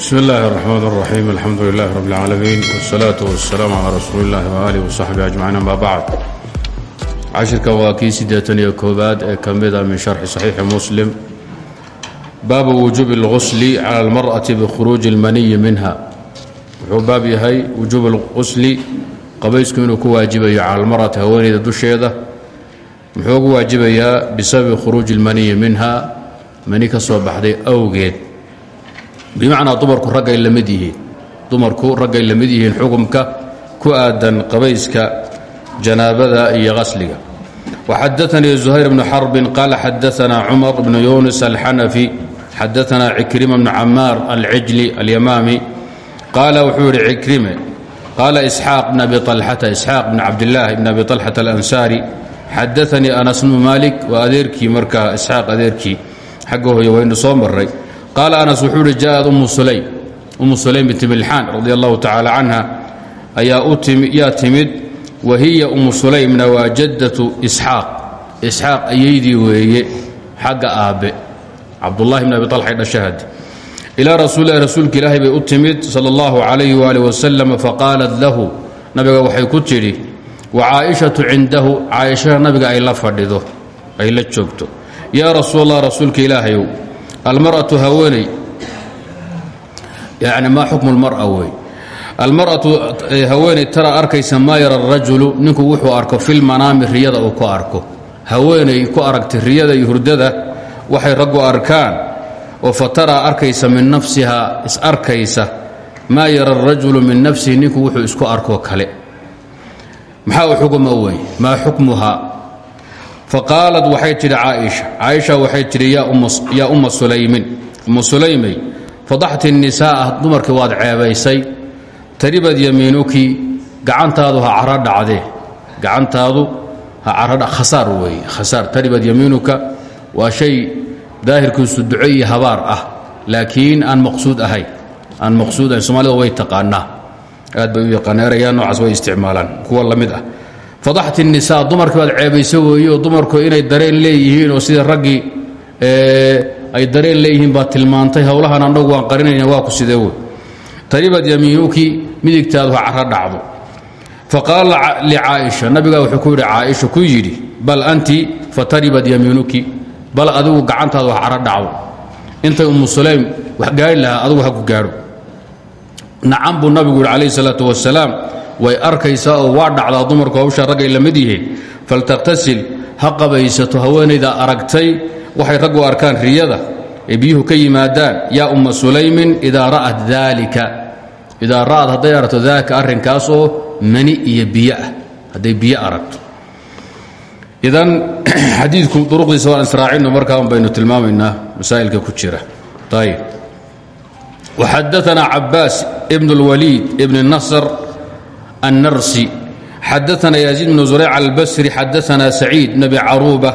bsmi اllahi الرحmn الرaxيim alxamdu lilah rb اlcaalamiin wالsalaaةu waالsalaam calى rasuuli اllahi وaalih وsaxbi ajmaciin ama bacd cashirka waa kii siddeetan iyo koobaad ee ka mida min sharxi صaxiixi muslim baabu wujuubi اlgusli calى اlmarأati bkhuruuji اlmaniyi minha wuxuu baab yahay wujuub اlgusli qabaysku inuu ku waajibayo cala almar'ati haweenayda dusheeda muxuu ugu waajibayaa bisababi khuruuji اlmaniyi minha mani ka soo baxday awgeed bimacnaa dumarku raggay la mid yihiin. Dumarku raggay la mid yihiin xukumka ku aadan qabayska janaabada iyo qasliga. Waxadaanii zuhayr bnu xarbin qaala xadaanaa cumar bnu yunis alxanafi xadaanaa cikrima bnu camaar alcijli alyamaami qaala wuxuu yidhi cikrime qaala isxaaq bn abi alxata isxaaq bn cabdilaahi bn abi alxata alansaari xadaanii anas bnu maalik waa adeerkii markaa isxaaq adeerkii xagga hooye waynu soo maray qaala anas wuxuu ihi jaaءad umu sulaym binti milxaan radi allahu tacaala canha ayaa yaa timid wa hiya umu sulaymna waa jaddatu isxaaq isxaaq weeye xagga aabbe cabdullahi bn abi alxa dhashahad ilaa rasuulilahi rasuulka ilaahay bay u timid sala allahu calayhi waalih wasalam faqaalat lahu nabiga waxay ku tidhi wa caaishatu cindahu caaishada nabiga ay la fadhido ay la joogto yaa rasuul allah rasuulka ilaahayow almar'atu haweeney. Yani maa xukmu lmara wey. Almar'atu haweeney tara arkaysa maa yara arajulu ninku wuxuu arko filmanaami riyada uu ku arko. Haweeney ku aragtay riyada iyo hurdada waxay raggu arkaan oo fa taraa arkaysa min nafsihaa is arkaysa maa yara arajulu min nafsihi ninku wuxuu isku arkoo kale. Maxaa xukuma wey? Maa xukmuhaa faqaalad waxay tidhi caaisha. Caaisha waxay tidhi yaa umma sulaymin. Umma sulaymey fadaxti nisaa'a dumarkii waad ceebaysay. Taribad yamiinuki gacantaadu ha caro dhacdee gacantaadu ha caro khasaar weeye khasaar. Taribad yamiinuka waa shay daahirkiisu duco iyo habaar ah. Laakiin aan maqsuud ahayn aan maqsuud ahayn soomaalida way taqaanaa. Aad bay u yaqaana erayaa noocaas way isticmaalaan. Kuwa la mid ah fadaxti nisaa dumarkii baad ceebayso weeye oo dumarku inay dareen leeyihiin oo sida raggii ay dareen leeyihiin baad tilmaantay howlahan annagu waan qarinayna waa ku sidee wey taribad yamiinuki midigtaadu ha caro dhacdo. Faqaala licaaisha nabigaa wuxuu ku yidhi caaisha ku yidhi bal anti fataribad yamiinuki bal adigu gacantaadu ha caro dhacdo. Intay ummu sulaym wax gaari lahaa adigu ha ku gaadho. Nacan buu nabigu yidhi calayhi salaatu wasalaam way arkaysaa oo waa dhacdaa dumarku hawshaa raggay la mid yihiin. Faltakhtasil ha qabaysato haweenayda aragtay waxay raggu arkaan riyada ee ka yimaadaan yaa umma sulaymin idaa ra'at daalika idaa ra'ad hadday aragto oo mani iyo biyo ah aragto. Idan xadiidku duruqdiisa waan israacinno markaan baynu tilmaamaynaa masaa'ilka ku jira. Ayib waxadaanaa cabaas ibn اlwaliid ibn nasr النrسي xadaثna يزيد بن زريع الbsري xadaثna سعيid بن أبي caruبة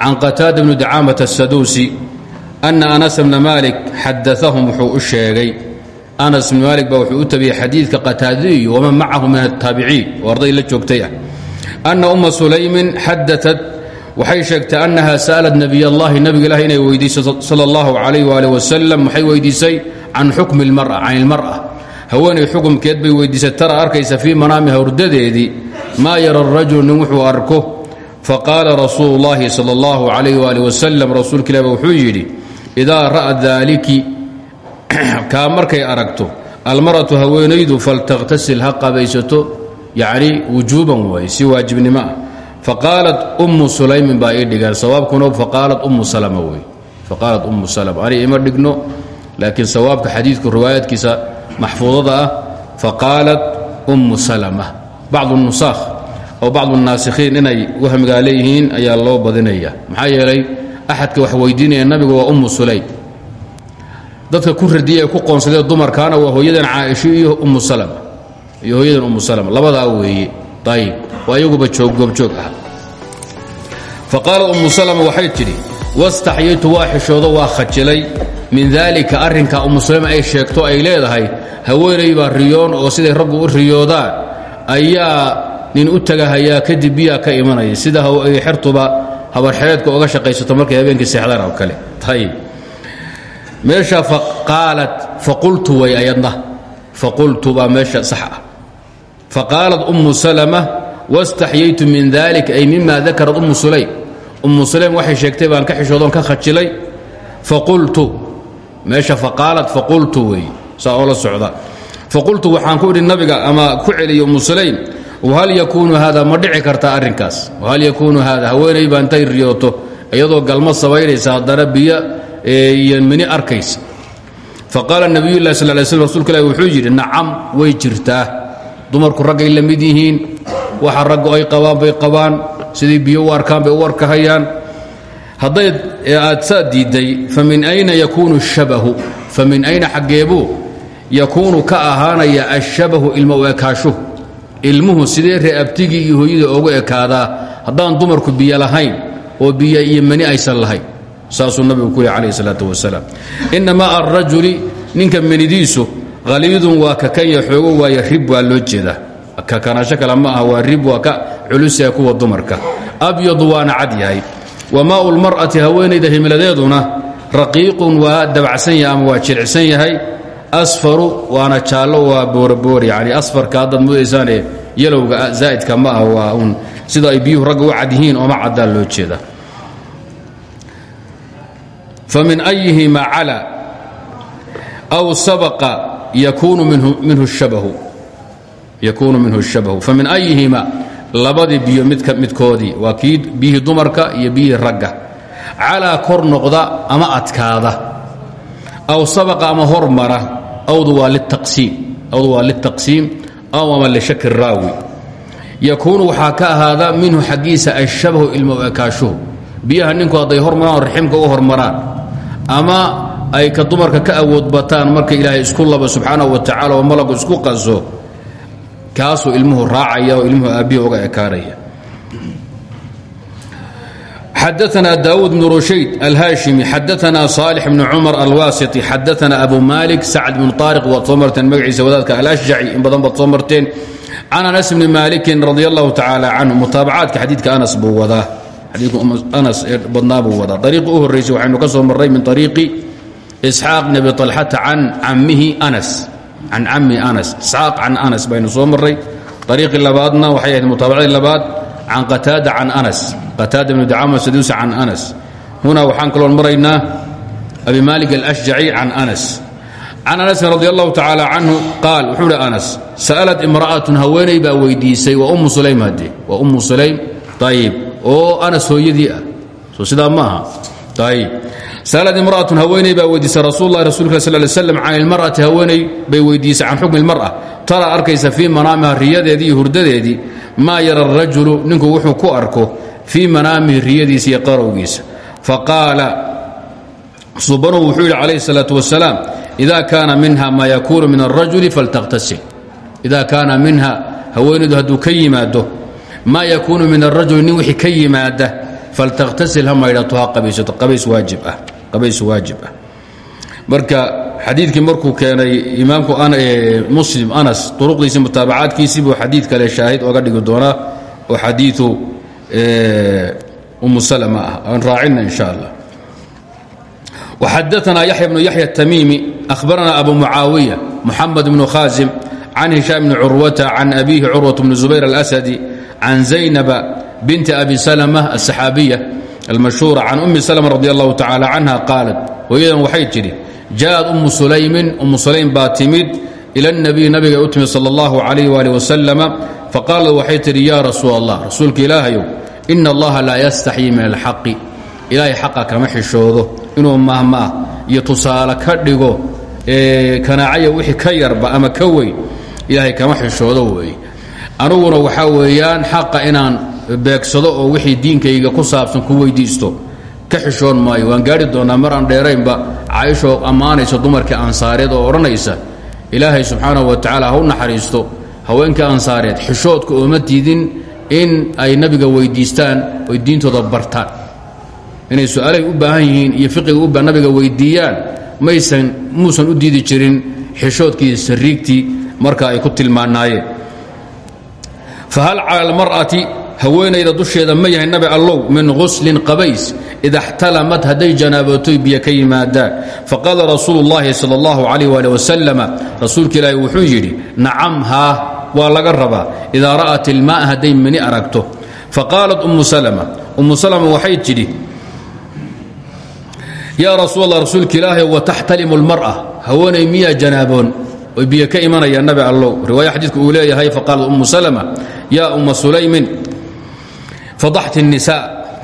عن qتاaدة بن دcاmة السدوسي أن أنس بن مالك xadaثهم wuxuu u sheegay أنس بن mالك ba wuxuu u tabiyey xadiidka qataadiy وman macahu min التaaبiciin oo arday la joogtay ah أنa أma سulaymin xadaثت waxay sheegtay أنaha sألت نبي الlahi nabig ilahi inay weydiisay salى الlaه عليه وaلiه وسلم waxay weydiisay can xukmi الmarأة can الmarأة haweenay xukumkeed bay weydiisay tara arkaysa fii manaamiha hurdadeedii maa yara rajul nin wuxuu arko. Faqaala rasuulu llaahi sal اllahu calayh wali wasalam rasuulka wuxuu yidhi idaa ra'at daaliki kaa markay aragto almaratu haweenaydu faltakhtasil ha qabaysato yacni wujuuban waay si waajibnimo ah. Ummu sulaymin baa ii dhigaan sawaabkuna ummu salama wey faqaalat ummu salama ani ima dhigno laakiin sawaabka xadiidku riwaayaadkiisa maxfuudada ah faqaalat ummu salama bacdu nusaakh oo bacdu naasikhiin inay wahmigaa leeyihiin ayaa loo badinaya maxaa yeelay axadka wax weydiinaya nabigu waa ummu sulaym dadka ku radiyay ee ku qoonsadee dumarkaana waa hooyadan caaisho iyo ummu salama iyo hooyadan ummu salama labadaa weeye ayib waa iyaguba jooggoobjoog ah faqaalat ummu salama waxay tidhi wastaxyaytu waa xishoodo khajilay min daalika arrinka ummu sulaym ay sheegto ay leedahay haweenay baa riyoon oo siday raggu u riyoodaan. Ayaa nin u tagahayaa kadib biyaa ka imanaya. Sida xertuba habarxereedka oga shaqaysato markay habeenkii seexdaan oo kale. Ayib meesha faqaalat faqultu way ayadna. Faqultu baa meesha sax ah. Ummu salama wastaxyaytu min dalik ay mima dakarat ummu sulaym. Ummu sulaym waxay sheegtay baan ka xishoodoon ka khajilay. Faqultu meesha faqaalat faqultu wey saa oo la socda. Faqultu waxaan ku idhi nabiga ama ku celiyo ummu sulaym whal yakuunu haada ma dhici kartaa arrinkaas. Whal yakuunu haada haweenay baa intay riyooto iyadoo galmo sabaynaysa haddana biyo iyo mini arkaysa. Faqaala nabiy lah sal lay slm rsulka ilahi wuxuu yidhi nacam way jirtaa. Dumarku raggay la mid yihiin. Waxa raggu ay qabaan bay qabaan. Sidii biyo u arkaan bay u arkahayaan hadday aad saa diidday famin ayna yakuunu shabahu? Famin ayna xaggeebuu yakuunu ka ahaanaya ashabahu ilmo ekaashuhu ilmuhu sidee ree abtigii iyo hooyada ogu ekaadaa? Haddaan dumarku biyo lahayn oo biyo iyo mani aysan lahayn. Saasuu nabigu ku yih calayh salaatu wasalaam. Innamaa alrajuli ninka manidiisu haliidun waa kakanya xoogo waaye rib waa loo jeedaa kakanasho kale ma aha waa rib waa ka culusia kuwa dumarka. Abyadu waana cad yahay wamaau lmar'ati haweenayda himiladeeduna raqiiqun waa dabacsan yahay ama waa jilicsan yahay. Asfaru waana jaallo waa boorboor yani asfarka haddaad mudaysaane yalowga zaa'idka ma ah waa un sida ay biyuhu ragga u cad yihiin ooma caddaan loo jeeda. Famin ayihima cala aw sabaqa yakuunu minhu shabahu. Famin ayihima labadii biyo midkoodii. Waa kii biyihii dumarka iyo biyihii ragga. Calaa kor noqda ama adkaada. Aw sabaqa ama hormara awdu waa litaqsiim aw ama lishaki raawi. Yakuunu waxaa ka ahaada minhu xaggiisa ashabahu ilmo ekaashuhu biyaha ninku hadday hormaraan oo raximka u hormaraan ama ay ka dumarka ka awood bataan marka ilaahay isku laba subxaanahu wa tacala oo malagu isku qaso kaasuu ilmuhu raacaya oo ilmuhu aabbihii uga ekaanaya. Xadaana daawuud bn rushayd alhaashimi xadaana saalix bn cumar alwaasiti xadaana abu malik sacd bn aariq waad soo marteen magaciisa wadaadka alashjaci in badan baad soo marteen. Can anas bni maalikin radi allahu tacaala canhu mutaabacaadka xadiidka anas buu wadaa. Xadiidka umm anas ee badnaa buu wadaa. Ariiqi u horraysay waxaynu ka soo marray min ariiqi isxaaq bn abi alxata can cammihi anas can cammi anas isxaaq can anas baynu soo marray ariiqii labaadna waxay ahayd mutaabacadii labaad can qataada can anas qataada bnu dacama saduusi can anas huna waxaan kaloon maraynaa abi maalik alashjaci can anas can anasin radi allahu tacaala canhu qaal wuxuu hi anas sa'alat imra'atun haweeney baa weydiisay waa ummu sulaym hadde waa ummu sulaym ayib oo anas hooyadii ah soo sidaa ma aha ayib sa'alat imra'atun haweeney baa weydiisay rasuul lahi rasulka sal ly slam can ilmar'ati haweeney bay weydiisay can xukmi ilmar'a tara arkaysa fii manaamiha riyadeedii iyo hurdadeedii maa yara arajulu ninku wuxuu ku arko fii manaamihi riyadiisa iyo qarowgiisa faqaala subanuu wuxuu yidhi calayhi salaatu wasalaam ida kaana minha ma yakuunu min alrajuli faltakhtasil ida kaana minha haweenaydu hadduu ka yimaado maa yakuunu min alrajuli nin wixii ka yimaada faltakhtasil ha maydhato ha qabaysato qabays waajib ah qabays waajib ah marka xadiidkii markuu keenay imaamku muslim anas duruqdiisii mutaabacaadkiisii buu xadiid kale shaahid oga dhigi doonaa oo xadiiu umu salma ah aan raacina in sha allah وxadثna yaحya بن yaحyى التmيمi أhbarna abu mucaawiية محamed بن khاaزم can هiشام بن curwata can أbihi curwaة بن زubayr الأسدي can زaynب binti abi سلمة الصxaabiية الmashهوuرة can أmi سلمة رضي الله تaعالى عنها qاaلت hooyadan waxay tidhi jaءad umu sulaymin umu sulaym baa timid ilى النabiy nabiga u timid salى الlaه عaليه وaلiه وسلم faqaalat waxay tidhi ya rasuul الlah rasuulka ilaahayow إن اllaha laa yastaxyii min الxaqi ilaahay xaqa kama xishoodo inuu mahmaah iyo tusaale ka dhigo kanaacaya wixii ka yarba ama ka weyn ilaahay kama xishoodo weeye aniguna waxaa weeyaan xaqa inaan beegsado oo wixii diinkayga ku saabsan ku weydiisto. Ka xishoon maayo waan gaari doonaa mar aan dheeraynba caaishoo ammaanaysa dumarkii ansaareed oo odhanaysa ilaahay subxaanahu wa tacaala ha u naxariisto haweenkii ansaareed xishoodka ooma diidin in ay nabiga weydiistaan oy diintooda bartaan. Inay su'aalay u baahan yihiin iyo fiqiga nabiga weydiiyaan maysan muusan u diidi jirin xishoodkii sariigtii marka ay ku tilmaanaayeen fahal cala almar'ati haweenayda dusheeda ma yahay nabi allow min guslin qabays ida اxtalamad hadday janaabootoy biyo ka yimaadaan faqaala rasuulu اllahi sal اllahu alayh ali wasalama rasuulka ilaahi wuxuu yidhi nacam haa waa laga rabaa idaa ra'at ilmaaa hadday mani aragto faqaalat umu salma umu salma waxay tidhi yaa rasuul allah rasuulka ilaahi wataxtalimu اlmar'a haweenay miyaa janaaboon oy biyo ka imanaya nabi allow riwaaya xadiidku uu leeyahay faqaalat umu salma yaa uma sulaymin fadaxti الnisa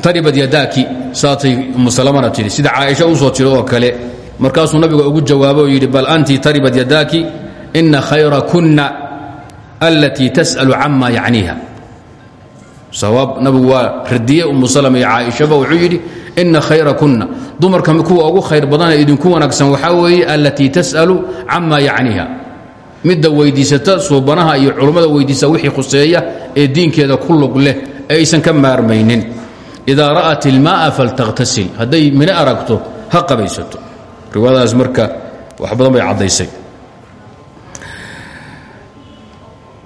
taribad yadaaki saasay umu salmana tidhi. Sida caaisha u soo tiri oo kale markaasuu nabiga ugu jawaabo oo bal anti taribad yadaaki ina khayra kuna alatii tas'alu cama yacniiha. Sawaab nabigu waa radiye umu salma iyo caaishaba wuxuu khayra kuna dumarka kuwa ugu khayr badanee idinku wanaagsan waxaa weeye alatii tas'alu cama yacniiha. Midda weyddiisata suubanaha iyo culummada weyddiisa wixii khuseeya ee diinkeeda ku lug leh aysan ka maarmaynin. Idaa ra'at ilmaaa faltakhtasil hadday mini aragto ha qabaysato. Riwaayadaas marka wax badan bay caddaysay.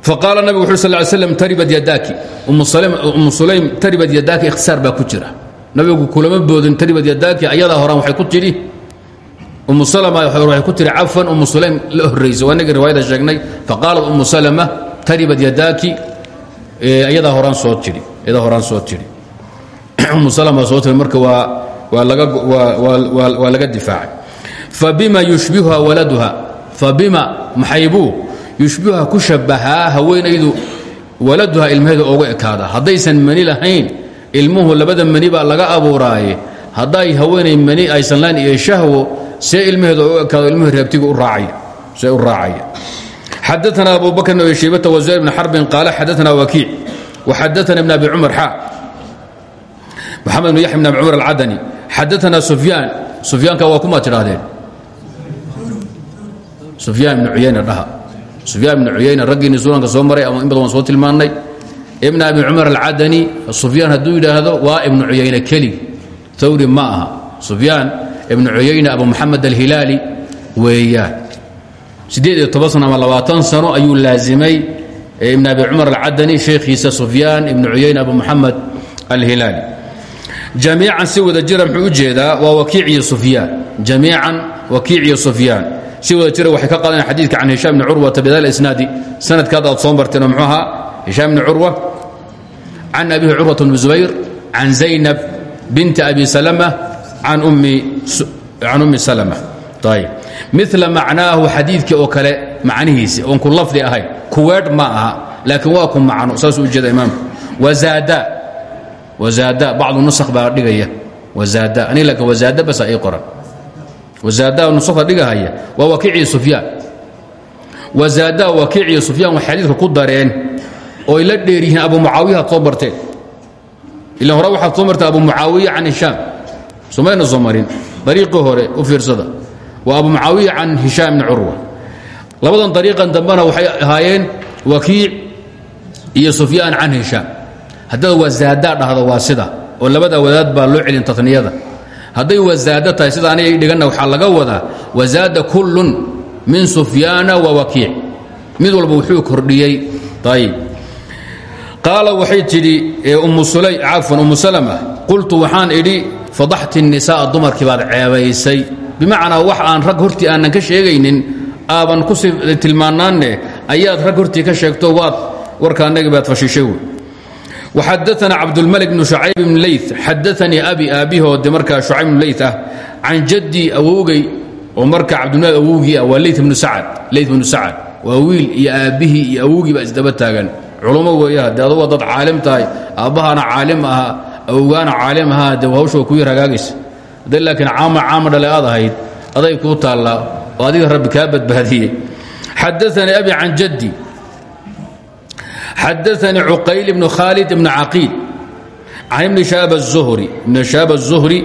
Faqaala nabig wuxu sal ly slam taribad yadaaki umu sulaym taribad yadaaki ikhtisaar baa ku jira. Nabigu kulama boodin taribad yadaaki ayadaa horaan waxay ku tidhi. Umu salma waxay ku tihi cafan umu sulaym la horraysay waa inagii riwaayada sheegnay. Faqaalat umu salma taribad yadaaki ayadaa horaan soo tidhi eeda horaan soo tidhi umulm soo tiri marka waa laga difaacay. Fabima yushbihuha waladuha. Fabima maxaybuu yushbihuha ku shabahaa haweenaydu waladuha ilmaheeda oga ekaada. Hadaysan mani lahayn ilmuhu labada mani baa laga abuuraaye. Haday haweenay mani aysan lahayn iyo shahwo see ilmaheeda oga ekaado ilmuhu reebtiga see u raacaya. Xadaana abu bakrin abi shaybata wazer bn xarbin qaala xadaana wakiic وxadaثna ibn abi cumar xa maxamed bn yaxya bn abi cumar alcadani xadaثna sufyaan sufyaanka waa kuma tidhahdeen sufyaan ibn cuyayna dhaha sufyaan ibn cuyayna raggiinni sunanka soo maray ama in badan waan soo tilmaannay ibn abi cumar alcadani sufyaan hadduu yidhaahdo waa ibnu cuyayne kelig thawri ma aha sufyaan ibnu cuyayne abu moxamed alhilaali weeyaan siddeed iyo toban sano ama labaatan sano ayuu laazimay ibn abi cumar alcadani sheekhiisa sufyaan ibnu cuyayne abu moxamed alhilaali jamiican si wada jira muxuu u jeedaa waa wakiic iyo sufyaan. Jamiican wakiic iyo sufyaan. Si wada jira waxay ka qaadanayan xadiidka can hishaam bni curwata bidal isnaadi. Sanadkaad aad soo marteenoo muxuu ahaa? Hishaam bni curwa can zubayr can zaynab binti abi salama can ummi salama. Ayb mila macnaahu xadiidkii oo kale macnihiisi oon ku lafdi ahayn kuweedh ma aha laakiin waa ku macno saasuu u jeeda imaamku. Wazaada wazaada bacdu nusakh baa dhigaya. Wazaada aniga laakiin wazaada basa ii qoran. Wazaada nusakda dhigahaya waa wakiicii sufyaan. Wazaada wakiiciyo sufyaan waxay xadiidka ku dareen oo ay la dheer yihiin abu mucaawiya ad soo barteen ila hore waxaad soo marteen abu mucaawiya can hishaam. Somayna soo marin dariiqii hore u fiirsada. Waa abu mucaawiya can hishaam bni curwa labadan dariiqan dambena waxay ahaayeen wakiic iyo sufyaan can hishaam. Haddaad wazaada dhahdo waa sida oo labada wadaad baa loo celin taniyada hadday wazaado tahay sida aniga dhiganna waxaa laga wadaa wazaada kullun min sufyaana wa wakiic. Mid walba wuxuu kordhiyey. Ayib qaala waxay tidhi cafwan umu salama qultu waxaan idhi fadaxti الnisaaa dumarkii baad ceebaysay. Bimacnaa wax aan rag hortii aanan ka sheegaynin aaban ku tilmaanaanne ayaad rag hortii ka sheegto waad warka annaga baad fashiishay waxadaana cabdulmalik bnu shucayb bn ley xadaanii abi aabbihoode markaa shucayb bnu ley ah can jaddii awowgay oo marka cabdulmalik awowgii ah waa ley bnu sacad ley bnu sacad waa wiil iyo aabbihii iyo awowgii isdaba taagan culummo weeyaha dee adugu dad caalim tahay aabbahaana caalim ahaa awgaana caalim ahaa dee hawsha kuwii ragaagaysa hadday caama caama dhale aad aday kuu taallaa oo adiga rabbi kaa badbaadiyey xadaثanii abi can jadي xadaثnii cuqayl bn khaalid bn caqiil can ibni shaab الzuhri ibn shaab الzuhri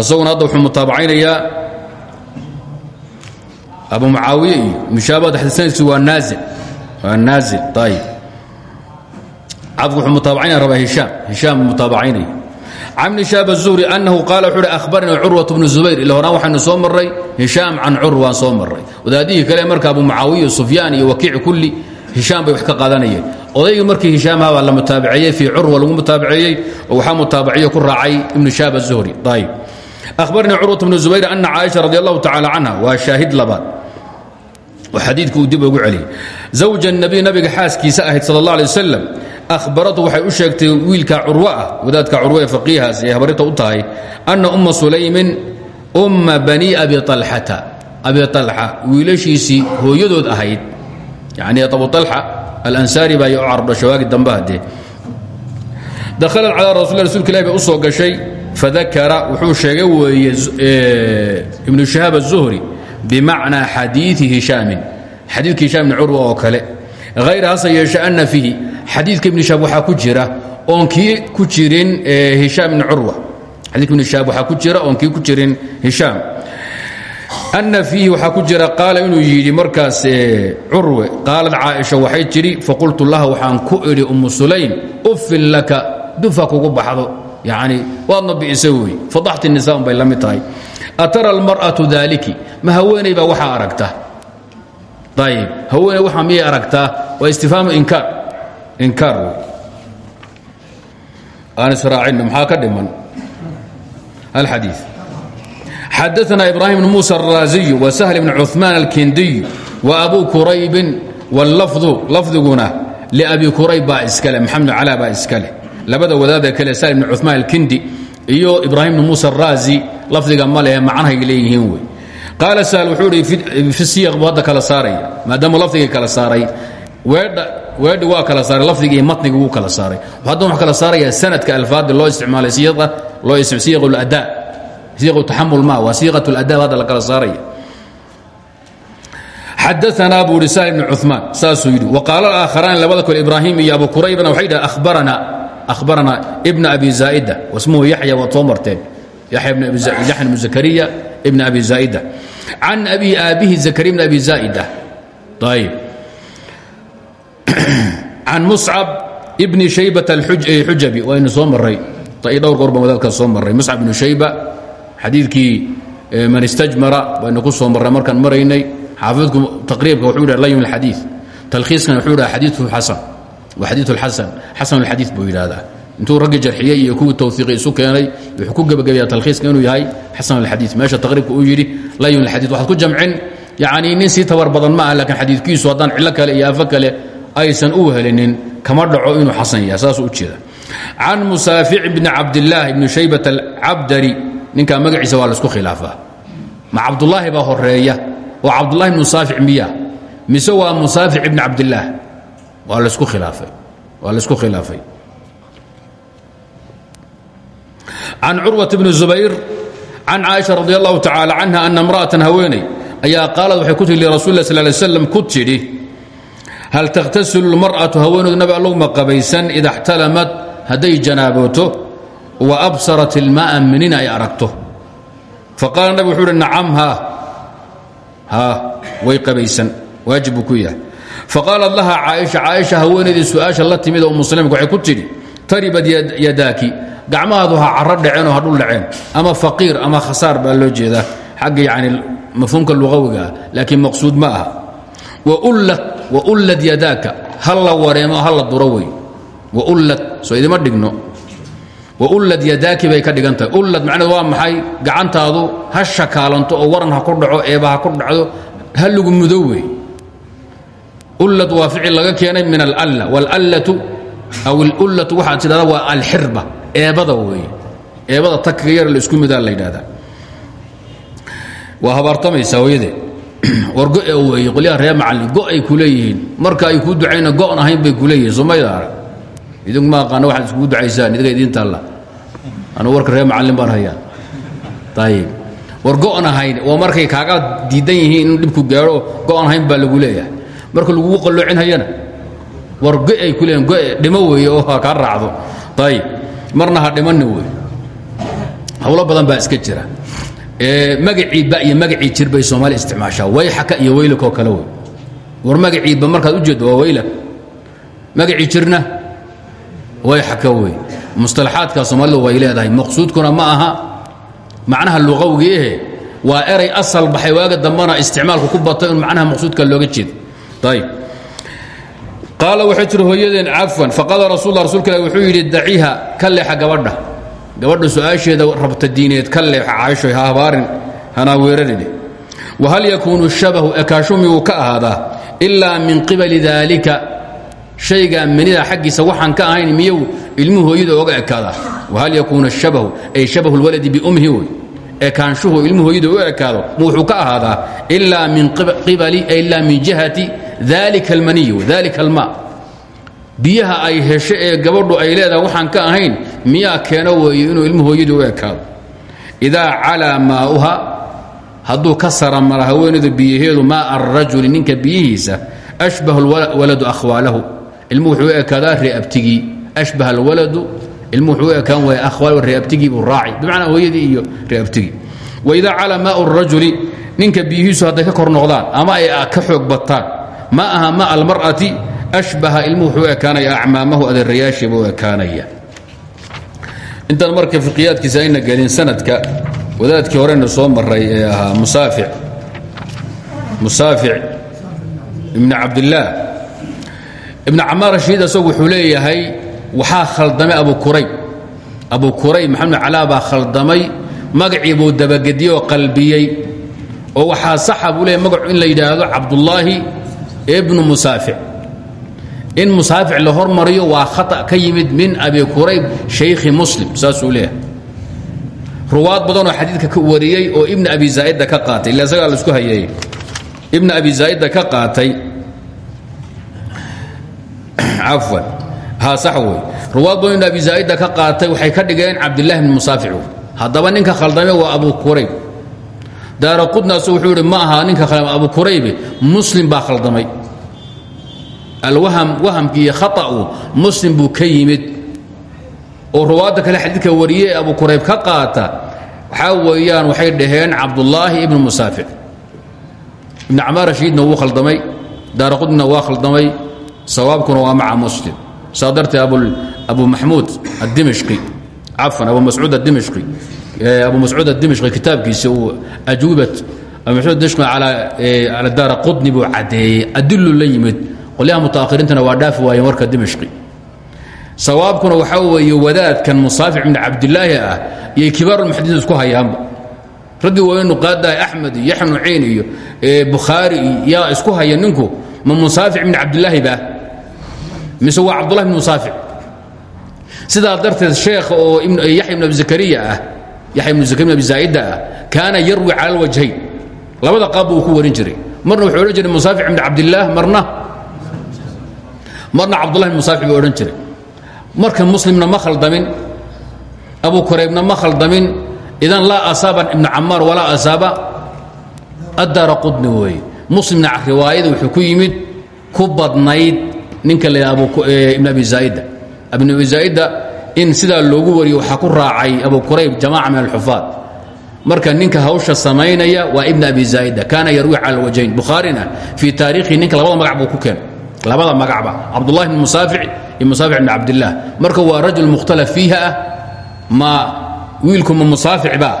isaguna hadda wuxuu mutaabacaynayaa abu mucaawiye iyo ibn shaab sanadkiisi waa naazil waa naazil ayib cabku wuxuu mutaabacaynaya rabaa hishaam hishaam mutaabacaynaya can bni shaab aلzuhri anahu qaala wuxu uhi ahbarnii curwat bnu zubayr. Ila horaan waxaynu soo marray hishaam can kale marka abu mucaawiya sufyaan iyo wakiic kulli hishaam bay wax ka qaadanayeen. Odaygii markii hishaam habaa la mutaabaceeyey fii curwa lagu mutaabaceeyey oo waxaa ku raacay ibnu shaab aلzuhri ayb ahbarnii curwat bnu zubayr ana caaisha radi allahu tacala canha waa shaahid labaad. Xadiidku dib ugu celiyey. Zawja nabiy nabiga xaaskiisa ahayd sal allah alay ahbaratu waxay u sheegtay wiilka curwa ah wadaadka curwa ee ee habarinta u tahay ana umma sulaymin umma bani abi alxata abi alxa wiilashiisii hooyadood ahayd yani abu alxa alansaari baa u carabdhashay waagi dambe haddee dakhalat calaa rasul rasulka ilahi bay u soo wuxuu sheegay weeye ibnu shahaab aلzuhri bimacnaa xadiii hishaamin xadiidka hishaam ibni curwa oo hayra hase yeeshe ana fiihi xadiidka ibni shahaab waxaa ku jira oon kii ku jirin hishaam ibni curwa xadidka ibni shahaab waxaa ku jira oon kii ku jirin hishaam ana fiihi waxaa ku jira qaala inuu yidhi markaas curwe qaalad caaisha waxay tidhi faqultu laha waxaan ku idhi ummu sulaym uffin laka dufa kugu baxdo yani waadna bi'isa wey fadaxti nisa un bay la mid tahay atara almar'atu daaliki ma haweeney baa waxaa aragta ayib haweeney waxaa miyay aragtaa waa istifhaamu inkaar inkaar wey aan israacinno maxaa ka dhiman alxadiid xadaثna ibrahim bn muسى الraaزiy وسhl bn cuثmaan اlkindiy وabu kuraybin wاlafظu lafdiguna labi kurayb baa iskale maxamed cala baa iskale labada wadaada kale shl bn cuثmaan اlkindi iyo ibrahim bn muسى الraazi lafdiga ma lehe macnahay leeyihiin wey qaala sahal wuxuu idhi fi siyaq buu kala saaraya maadaamuu lafdigii kala saaray weedha weedhi waa kala saaray lafdigii matnigi wuu kala saaray haddan wuxuu kala saarayaa sanadka alfaadda loo isticmaalay siiqa loo siyaq uladaa siiqa taxamul ma waa siiqat uladaa kala saaraya xadaanaa buu ihi sahal ibni cumaan saasuu yidhi wa qaala labada kol ibraahim iyo abu quraybna waxay akhbarana akhbarana ibna abi zaa'ida wasmuhu yaxya waad soo marteen ibn abi yaxya ibnu zakariya ibna abi zaa'ida can abi aabihi zakariya ibn abi zaa'ida ayib can muscab ibni shaybat alxujabi waynu soo maray dhowr goor baan wadaadkaas soo marray. Muscab ibnu shayba xadiidkii man istajmara baynu ku soo marray markaan maraynay. Xaafidku taqriibka wuxuu yidhah layum alxadiid talkhiiskana wuxuu yidhaha xadiidu xasan. Waa xadiidu lxasan xasan alxadiid buu yidhahdaa intuu raggii jarxiyey iyo kuwii tawfiiqi isu keenay wuxuu ku gebagabayaa talkhiiska inuu yahay. Xasan alxadiid meesha taqriibka uu yidhi layum alxadiid waxaad ku jamcin yacni nin sii tabar badan ma ah laakiin xadiidkiisu haddaan cillo kale iyo afo kale aysan u helinin kama dhaco inuu xasan yahay saasuu u jeeda can musaafic bni cabdilaahi bni shaybat alcabdari ninkaa magaciisa waa la isku khilaafaa. Ma cabdulaahi baa horreeya oo cabdulahi bnu saafic miya mise waa musaafic ibni khilaafay waa la isku khilaafay can curwat bni zubayr can caaisha radi allahu tacaala canha ana imra'atan haweeney ayaa qaalad waxay ku tihi lirasuuli lah sal lay slam ku tidhi hal takhtasilu lmar'atu haweeneydu nabi allow ma qabaysan ida اxtalamad hadday janaabooto wa absarat ilma'a minina ay aragto faqaala nabig wuxuu uhi nacam haa haa way qabaysan waajib buu ku yahay faqaalat laha caaisha caaisha haweenaydii su'aasha la timid oo muslimka waxay ku tidhi taribad yadaaki. Gacmahaadu ha caro dhaceen oo ha dhul dhaceen. Ama faqiir ama khasaar baa loo jeedaa. Xagga yani mafhuumka luqawiga ah. Laakiin maqsuud ma aha. Waullad yadaaka. Ha la wareemo ha la duro wey. Waullad soo idima dhigno. Waullad yadaaki bay ka dhigan tahay. Ullad macneed waa maxay? Gacantaadu ha shakaalanto oo waran ha ku dhaco eeba ha ku dhacdo ha lagu mudo wey. Ullad waa ficil laga keenay min alalla. Waalallatu aw ilullatu waxaad tidhahda waa alxirba eebada weeye. Eebada takga yar la isku midaa la yidhahdaa waa habaartamaysaa hooyadee war go weeye qolyaha reer macallin go ay ku leeyihiin. Marka ay kuu ducayna go'on ahayn bay ku leeyihiin somayda arag idinku ma aqaana waxaad iskugu ducaysaan idiga idiin taalla. Anu warka reer macallin baan hayaa. Ayib war go'on ahayn waa markay kaaga diidan yihiin inuu dhibku gaadho go'on ahayn baa lagu leeyahay. Marka lagugu qalloocin hayana war go ay ku leeyihiin go dhimo weeye oo ha kaa raacdo. Ayib marna ha dhimanni wey hawlo badan baa iska jira. Magaciiba iyo magacii jir bay soomaaliya isticmaashaa. Wayxaka iyo weylikoo kale wey war magaciiba markaad u jeeddo waa weylak magacii jirna wayxaka wey mustalaxaadka soomaalidu way leedahay. Maqsuudkuna ma aha. Macnaha luqawigiihe waa eray asal baxay. Waaga dambana isticmaalku ku batay un macnaha maqsuudka looga jeedo. Ayib qaala waxay tiri hooyadeen cafwan faqaala rasul rasulka ilah wuxuu yidhi daciha ka leexa gabadha. Gabadha su'aasheeda rabta diineed ka leexa caaisho ha habaarin hanaa weerarini wahal yakuunu shabahu ekaashu miyuu ka ahaadaa ilaa min qibali daalika shaygaa manida xaggiisa waxaan ka ahayn miyuu ilmuhu hooyada oga ekaadaa wahal yakuunu shabahu ay shabahu lwaladi biummihi wey ekaanshuhu ilmuhu hooyada u ekaado ma wuxuu ka ahaadaa dalika almaniy dalika alma. Biyaha ay hesho ee gabadhu ay leedahay waxaan ka ahayn miyaa keeno weeye inuu ilmuhu hooyada u ekaado. Idaa calaa maauha hadduu ka saramara haweenaydu biyaheedu maa arajuli ninka biyihiisa ashbahu waladu ahwaalahu ilmu wuxuu u ekaadaa reeabtigii ashbaha alwaladu ilmu wuxuu u ekaan waaya ahwaal reeabtigii buu raaci. Bimacnaa hooyadii iyo reeabtigii waidaa calaa maau rajuli ninka biyihiisu hadday ka kor noqdaan ama ay ka xoog bataan ma aha ma almar'ati ashbaha ilmu wuxuu ekaanaya acmaamahu adeerayaashiiba u ekaanaya. Intaan marka fiqiyaadkiisa ayna gelin sanadka wadaadkii horena soo maray ee ahaa musaafic. Musaafic ibn cabdillaah ibn camaar rashiid isagu wuxuu leeyahay abu kurayb abu kurayb maxamed calaa khaldamay magacii buu dabagediyey oo oo waxaa saxa buu leeyahy magacu in la yidhaahdo cabdullaahi ibnu musaafic in musaafic la hormariyo waa khata ka yimid min abi kurayb shaykhi muslim saasuu leeyahay. Ruwaad badanoo xadiidka ka wariyey oo ibn abi zaa'idda ka qaatay illa isagaa la isku hayeeyey ibn abi zaa'idda ka qaatay. Cafwan ha sax wey ruwaad ibn abi zaa'idda ka qaatay waxay ka dhigeen cabdillahi ibn musaafic haddaba ninka khaldame waa abu kurayb daara qudnaas wuxuu yidhi ma aha ninka khaldame abu kuraybe muslim baa khaldamay. Alwaham wahamki iyo khata'u muslim buu ka yimid. Oo ruwaadda kale xadiidka wariye ee abu kurayb ka qaata waxaa weeyaan waxay dhaheen cabdullaahi ibnu musaafic. Ibn camaar rashiidna wuu khaldamay daara qudnina waa khaldamay sawaabkuna waa maca muslim. Saa dartee abu maxmuud addimishqi cafan abu mascuud addimishqi abu mascuud addimishqi kitaabkiisa uu ajwibat abu mascuud dimishqi cala daara qudni buu caddeeyey adilu la yimid qolyaha mutaakhiriintana waa dhaafi waayeen warka dimishqi sawaabkuna waxaa weeye wadaadkan musaafic ibn cabdilaahi ah iyo kibaarulmuxadiiin isku hayaanba. Raggii waaweyn nuqaadaha axmed iyo yaxya bnu ciin iyo bukhaari yaa isku haya ninku ma musaafic ibn cabdilaahi ba? Mise waa cabdullahi ibn musaafic? Sidaa darteed sheekha oo yaxya ibn abi zakariya ah yaxya ibn zakariya abi zaa'ida ah kaana yarwi cala alwajhayn. Labada qaab buu ku warin jiray. Marna wuxuu odhan jiray musaafic ibn cabdillaah marna? Marna cabdullahi ibn musaafic buu odhan jiray. Marka muslimna ma khaldamin abu kuraybna ma khaldamin idan laa asaaba ibnu camaar walaa asaaba addaara qudni weeye muslimna riwaayada wuxuu ku yimid ku badnayd ninka la ibn abi zaa'ida ibn abi zaa'ida in sidaa loogu wariyo waxaa ku raacay abu kurayb jamaaca min alxufaad marka ninka hawsha samaynaya waa ibn abi zaa'ida kaana yarwi cala alwajhayn bukhaarina fii taariikhi ninka labada magac buu ku keenay. Labada magacba cabdullahi bn musaafic iyo musaafic bn cabdillaah marka waa rajul mukhtalaf fiiha ah ma wiilku ma musaafic ba.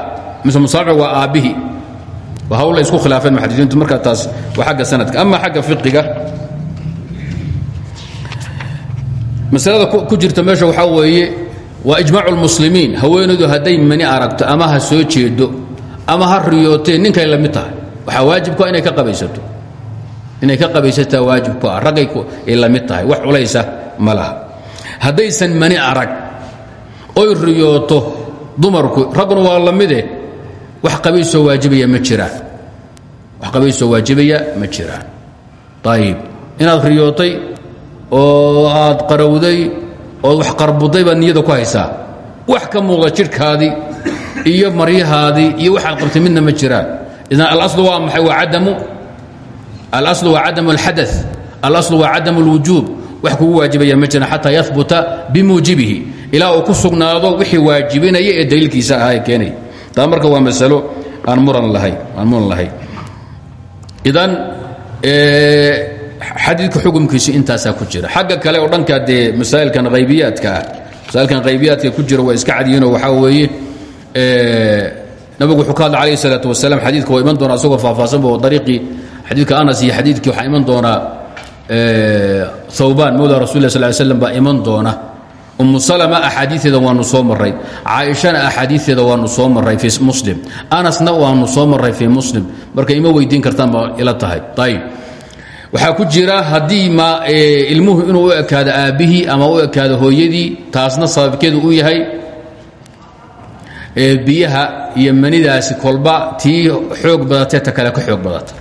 Mise musaafic waa aabbihii. Waa hawl isku khilaafeen muxadisiintu marka taas waa xagga sanadka. Ama xagga fiqiga masalada ku jirta meesha waxaa weeye waa ijmaacu lmuslimiin haweenaydu hadday mani aragto ama ha soo jeedo ama ha riyootee ninkay la mid tahay. Waxaa waajibku inay ka qabaysato. Inay ka qabaysataa waajibku ah. Raggay ay la mid tahay. Wax culaysa ma laha. Haddaysan mani arag oy riyooto dumarku ragguna waa la mide. Wax qabaysoo waajibaya ma jiraan. Wax qabaysoo waajibaya ma jiraan. Ayib inaad riyootay oo aad qarawday ood wax qarbuday baad niyada ku haysaa. Wax ka muuqda jidhkaadii iyo maryahaadii iyo waxaad qabtay midna ma jiraan. Idan alaslu waa maxay? Waa cadamu alaslu waa cadamu alxada alaslu waa cadamu اlwujuub wax kugu waajibaya ma jiraan xataa yahbuta bimuujibihi. Ilaa uu ku sugnaado wixii waajibinaya ee daliilkiisa ahaa ee taa marka waa masalo aan muran lahayn aan muran lahayn idan xadiidka xukumkiisi intaasaa ku jira. Xagga kale oo dhanka dee masaa'ilkan haybiyaadka ah masaa'ilkan haybiyaadka ku jira waa iska cadyihinoo waxaa weeye nabigu wuxuu ka hadla alayh الsalaatu wasalaam xadiidka waa iman doonaa isagoo faahfaahsanba oo dariiqii xadiidka anas iyo xadiidkii waxaa iman doonaa hawbaan mawla rasul lah sal slam baa iman doona. Umu salma axaadiideeda waanu soo maray caaishana axaadiideeda waanu soo maray fii muslim. Anasna waanu soo maray fii muslim. Marka ima weydiin kartaan baa ila tahay. Ayb waxaa ku jira haddii ilmuhu inuu u ekaado aabbihii ama u ekaado hooyadii taasna sababkeedu u yahay biyaha iyo manidaasi kolba tii xoog badatee ta kale ka xoog badata.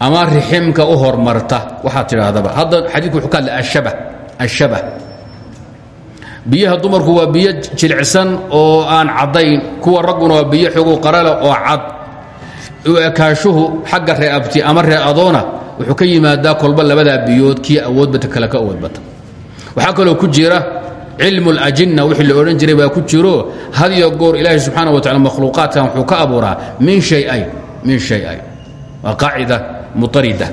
Ama riximka u hormarta waxaad tidhaahdaba. Hadda xadiidku wuxuu ka hadlay ashaba ashabah. Biyaha dumarku waa biyo jilicsan oo aan caddayn. Kuwa ragguna waa biyo xogow qarale oo cad u ekaashuhu xagga ree abti ama ree adoona wuxuu ka yimaadaa kolba labadaa biyood kii awoodbata kale ka awoodbata waxaa kaloo ku jira cilmu اlajinna wixii la odhan jiray baa ku jiro had iyo goor ilaahay subxaana wa tacala makhluuqaadkan wuxuu ka abuuraa min shayayn min shay-ayn waa qaacida mutarida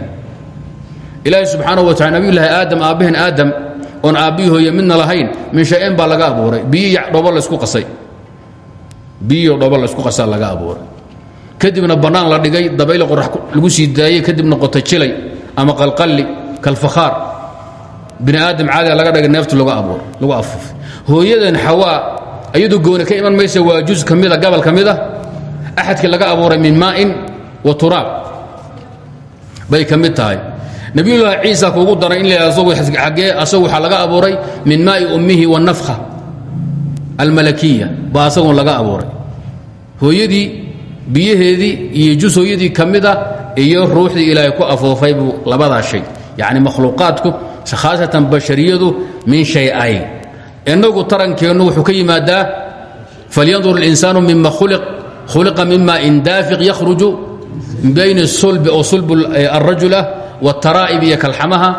ilaahay subxaana wa tacala nabiyullaahi aadam aabbahen aadam oon aabbihi hooye midna lahayn min shay-ayn baa laga abuuray. Biyiiy dhobo laysku qasay. Biyiyo dhobo laysku qasaa laga abuuray kadibna bannaan la dhigay dabayl qorax lagu sii daayey kadibna qota jilay ama qalqalli kalfakhaar. Bini aadam caadiga laga dhigay neeftu lagu afuufay. Hooyadan xawaa ayadu gooni ka iman maysa waa juz ka mida gabal ka mid a axadkii laga abuuray min maa'in wa turaab. Bay ka mid tahay. Nabiyullaahi ciisa kuugu daray in la agee asagu waxaa laga abuuray min maa'i ummihi wanafkha almalakiya baa asagun laga abuuray. Hooyadii biyaheedii iyo jus hooyadii ka mida iyo ruuxdii ilaahay ku afuufay buu labadaa shay yacni makhluuqaadku khaasatan bashariyadu min shay-ayn innagu tarankeennu wuxuu ka yimaadaa falyandur اlinsaanu mima khuliq khuliqa mima in daafiq yakhruju min bayni sulbi oo sulb alrajul ah watara'ib iyo kalxamaha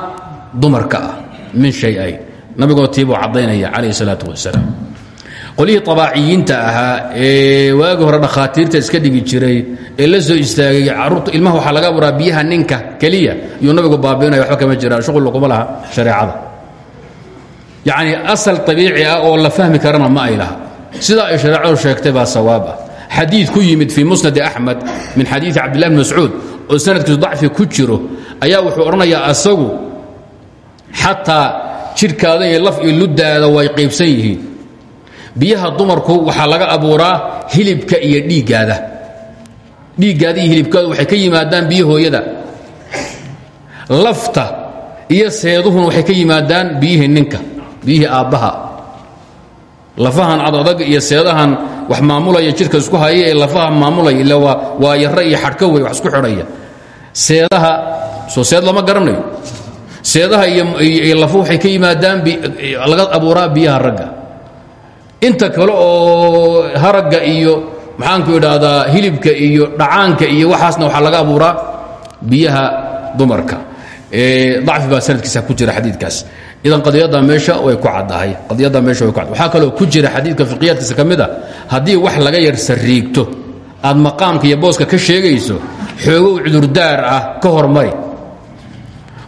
dumarka ah min shay-ayn nabigoo tiibuu caddaynaya calayh الsalaaة wasalaam qolihii abaaciyiinta ahaa ee waagi hore dhakhaatiirta iska dhigi jiray ee la soo istaagay carruurta ilmaha waxaa laga abuuraa biyaha ninka keliya iyuu nabigu baabiinaya waxba kama jiraan shuqulna kuma laha shareecada. Yacni asal abiici ah oo la fahmi karana ma ay laha. Sidaa ay shareecadu sheegtay baa sawaab ah. Xadiid ku yimid fii musnadi axmed min xadiidi cabdillahi bn mascuud oo sanadkiisu dacfi ku jiro ayaa wuxuu odhanayaa asagu xataa jidhkaada iyo laf iyo luddaada way qaybsan yihiin biyaha dumarku waxaa laga abuuraa hilibka iyo dhiiggaada. Dhiiggaada iyo hilibkaadu waxay ka yimaadaan biyo hooyada. Lafta iyo seeduhuna waxay ka yimaadaan biyihii ninka biyihii aabbaha. Lafahan adadag iyo seedahan wax maamulaya jidhka isku haya ee lafaha maamulaya ila waa yarre iyo xadhka wey wax isku xidhaya. Seedaha soo seed lama garanayo. Seedaha iyo lafu waxay ka yimaadaan laga abuuraa biyaha ragga inta kale oo haragga iyo maxaanku idhaahdaa hilibka iyo dhacaanka iyo waxaasna waxaa laga abuuraa biyaha dumarka. Dacfi baa sanadkiisa ku jira xadiidkaas. Idan qadiyadda meesha way ku caddahay. Qadiyadda meesha way ku caddahay. Waxaa kaloo ku jira xadiidka fiqiyaadkiisa ka mid a haddii wax laga yar sariigto aad maqaamka iyo booska ka sheegayso xoogow cudurdaar ah ka hormari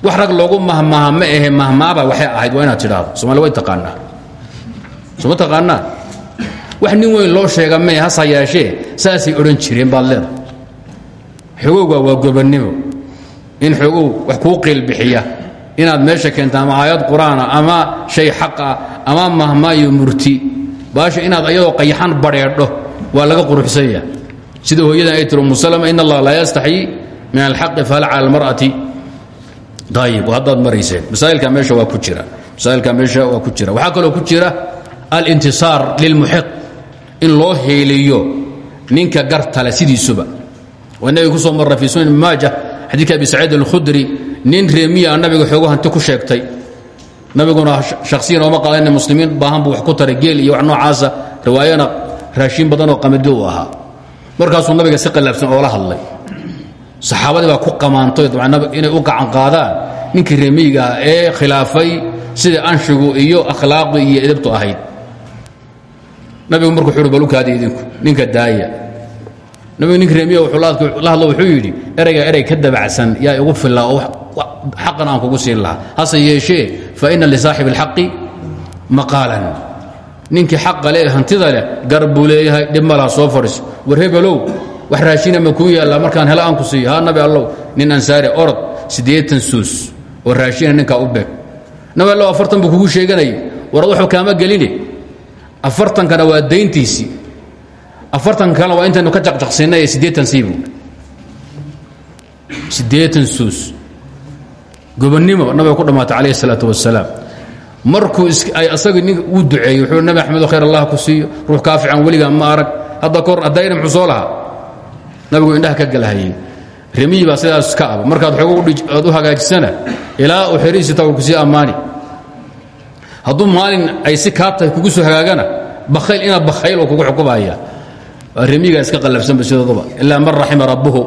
wax rag loogu mahmaaha ma ahe mahmaaba waxay ahayd waa inaad tidhaahdo. Somaali way taqaanaa soma taqaanaa? Wax nin weyn loo sheega mee hasa yeeshee? Saasay odhan jireen baad leedahay. Xogowga waa gobannimo in xogow wax kuu qiilbixiya inaad meesha keento ama aayad ama shay xaqa ama mahmaayo murti. Baasha inaad ayadoo qayaxan badheedho waa laga quruxsanya sida hooyadan ay tiri umu salama in allah laa yastaxyi min alxaqi fahal cala almar'ati ayib haddaad marayseen masaa'ilka meesha waa ku jira. Masaa'ilka meesha waa ku jira. Waxaa kaloo ku jira alintisaar lilmuxiq in loo heeliyo ninka gartale sidiisuba. Waa nabiga ku soo marra fii sunan maaja xadiidka abi saciid alkhudri. Nin reemiya nabiga xoogo hanti ku sheegtay. Nabiguna shakhsiyan ooma qaadana muslimiin baahan buu wax ku taray geel iyo wax noocaasa riwaayana raashiin badan oo qamadi u ahaa. Markaasuu nabiga si qallaabsan oola hadlay. Saxaabadii baa ku qamaantay inay u gacan qaadaan ninkii reemiyiga ah ee khilaafay sidai anshigu iyo akhlaaqdii iyo edabtu ahayd nabigu markuu xuri balukaadi idinku ninka daaya. Nabigu ninka reemiya wuxuu la hadlo wuxuu yidhi ereyga erey ka dabacsan yaa igu fillaa oo xaqan aan kugu siin lahaa. Hase yeeshee fa ina lisaaxibi alxaqi maqaalan. Ninkii xaqa leh hantida leh gar buu leeyahay dhib soo fadhiso. War wax raashina ma kuu yaallaa markaan hela aan ku siiyo. Haa nabi allow nin ansaari orod siddeetan suus oo raashina ninkaa u beeg. Nabi allow afartan buu kugu sheeganayay war ad waxba kaama geline afartankana waa dayntiisii afartan kalena waa intaynu ka jaqjaqsiinay siddeetan siibu. Siddeetan suus. Gobonnimo nabiga ku dhammaatay calayh isalaatu wasalaam markuu asagii nin uu duceeyey wuxuu nabi axmedo khayr allah ku siiyo ruux kaa fiican weligaa ma arag. Hadda kahor haddayna muxuu soo lahaa. Nabigu indhaha ka galahayey remiyi baa sidaas ka aba. Markaad oogaaad u hagaajisana ilaa uu xerihiisi tagu ku sii ammaani hadduu maalin ay si kaa tahay kugu soo hagaagana bakhayl inaad bakhayl oo kugu xukumaya remiyigaa iska qallabsanba sidooduba. Ilaa man raxima rabbuhu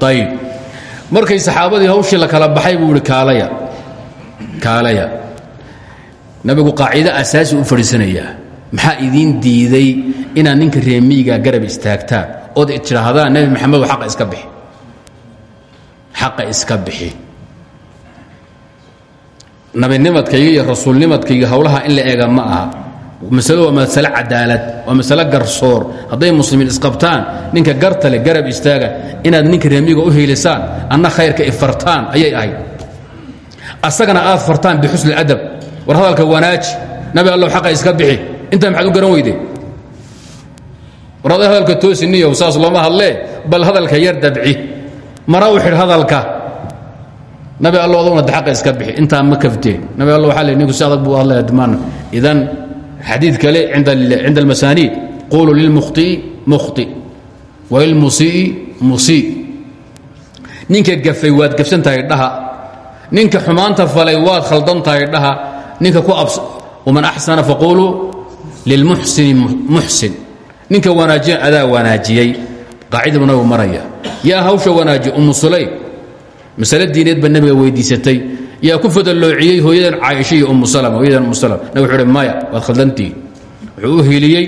ayib markay saxaabadii hawshii la kala baxay buu ihi kaalaya. Kaalaya. Nabigu qaacido asaasi u fadhiisanayaa maxaa idiin diiday inaad ninka reemiyiga garab istaagtaan ood tidhaahdaan nebi maxamedo xaqa iska bixi. Xaqa iska bixi nabinimadkayga iyo rasuulnimadkayga howlaha in la eega ma aha. Masalo waa masale cadaalad waa masale garsoor. Hadday muslimiin isqabtaan ninka gartale garab istaaga inaad ninka reemiyiga u hiilisaan anna khayrka ifartaan ayay ahayd. Asagana aad fartaan bixusni adab. War hadalka wanaaji nabi allow xaqa iska bixi. Intaa maxaad u garan weyde? War aday hadalka toosiniyow saas looma hadlee bal hadalka yar dabci. Mara hadalka nabi allo aduguna de xaqa iska bixi. Intaa ma kaftee. Nabi allo waxaa le ninku si buu hadlaya dmaan idan xadiid kale cinda almasaaniid quluu lilmukhطi'i mukhطi walilmusii musii ninka gafay waad gafsan dhaha. Ninka xumaanta falay waad khaldan dhaha. Ninka ku man axsana faquluu lilmuxsini muxsin. Ninka wanaajiya adaa wanaajiyey. Qaacidadu nabigu maraya. Hawsha wanaajiya umu sulaym masale diineed ba nabiga weydiisatay. Yaa ku fadaloociyey hooyadan caaisha iyo umu salama hooyadan umu salama. Nabig wuxuu uhi maya waad khaldantihi wuxuu u hiiliyey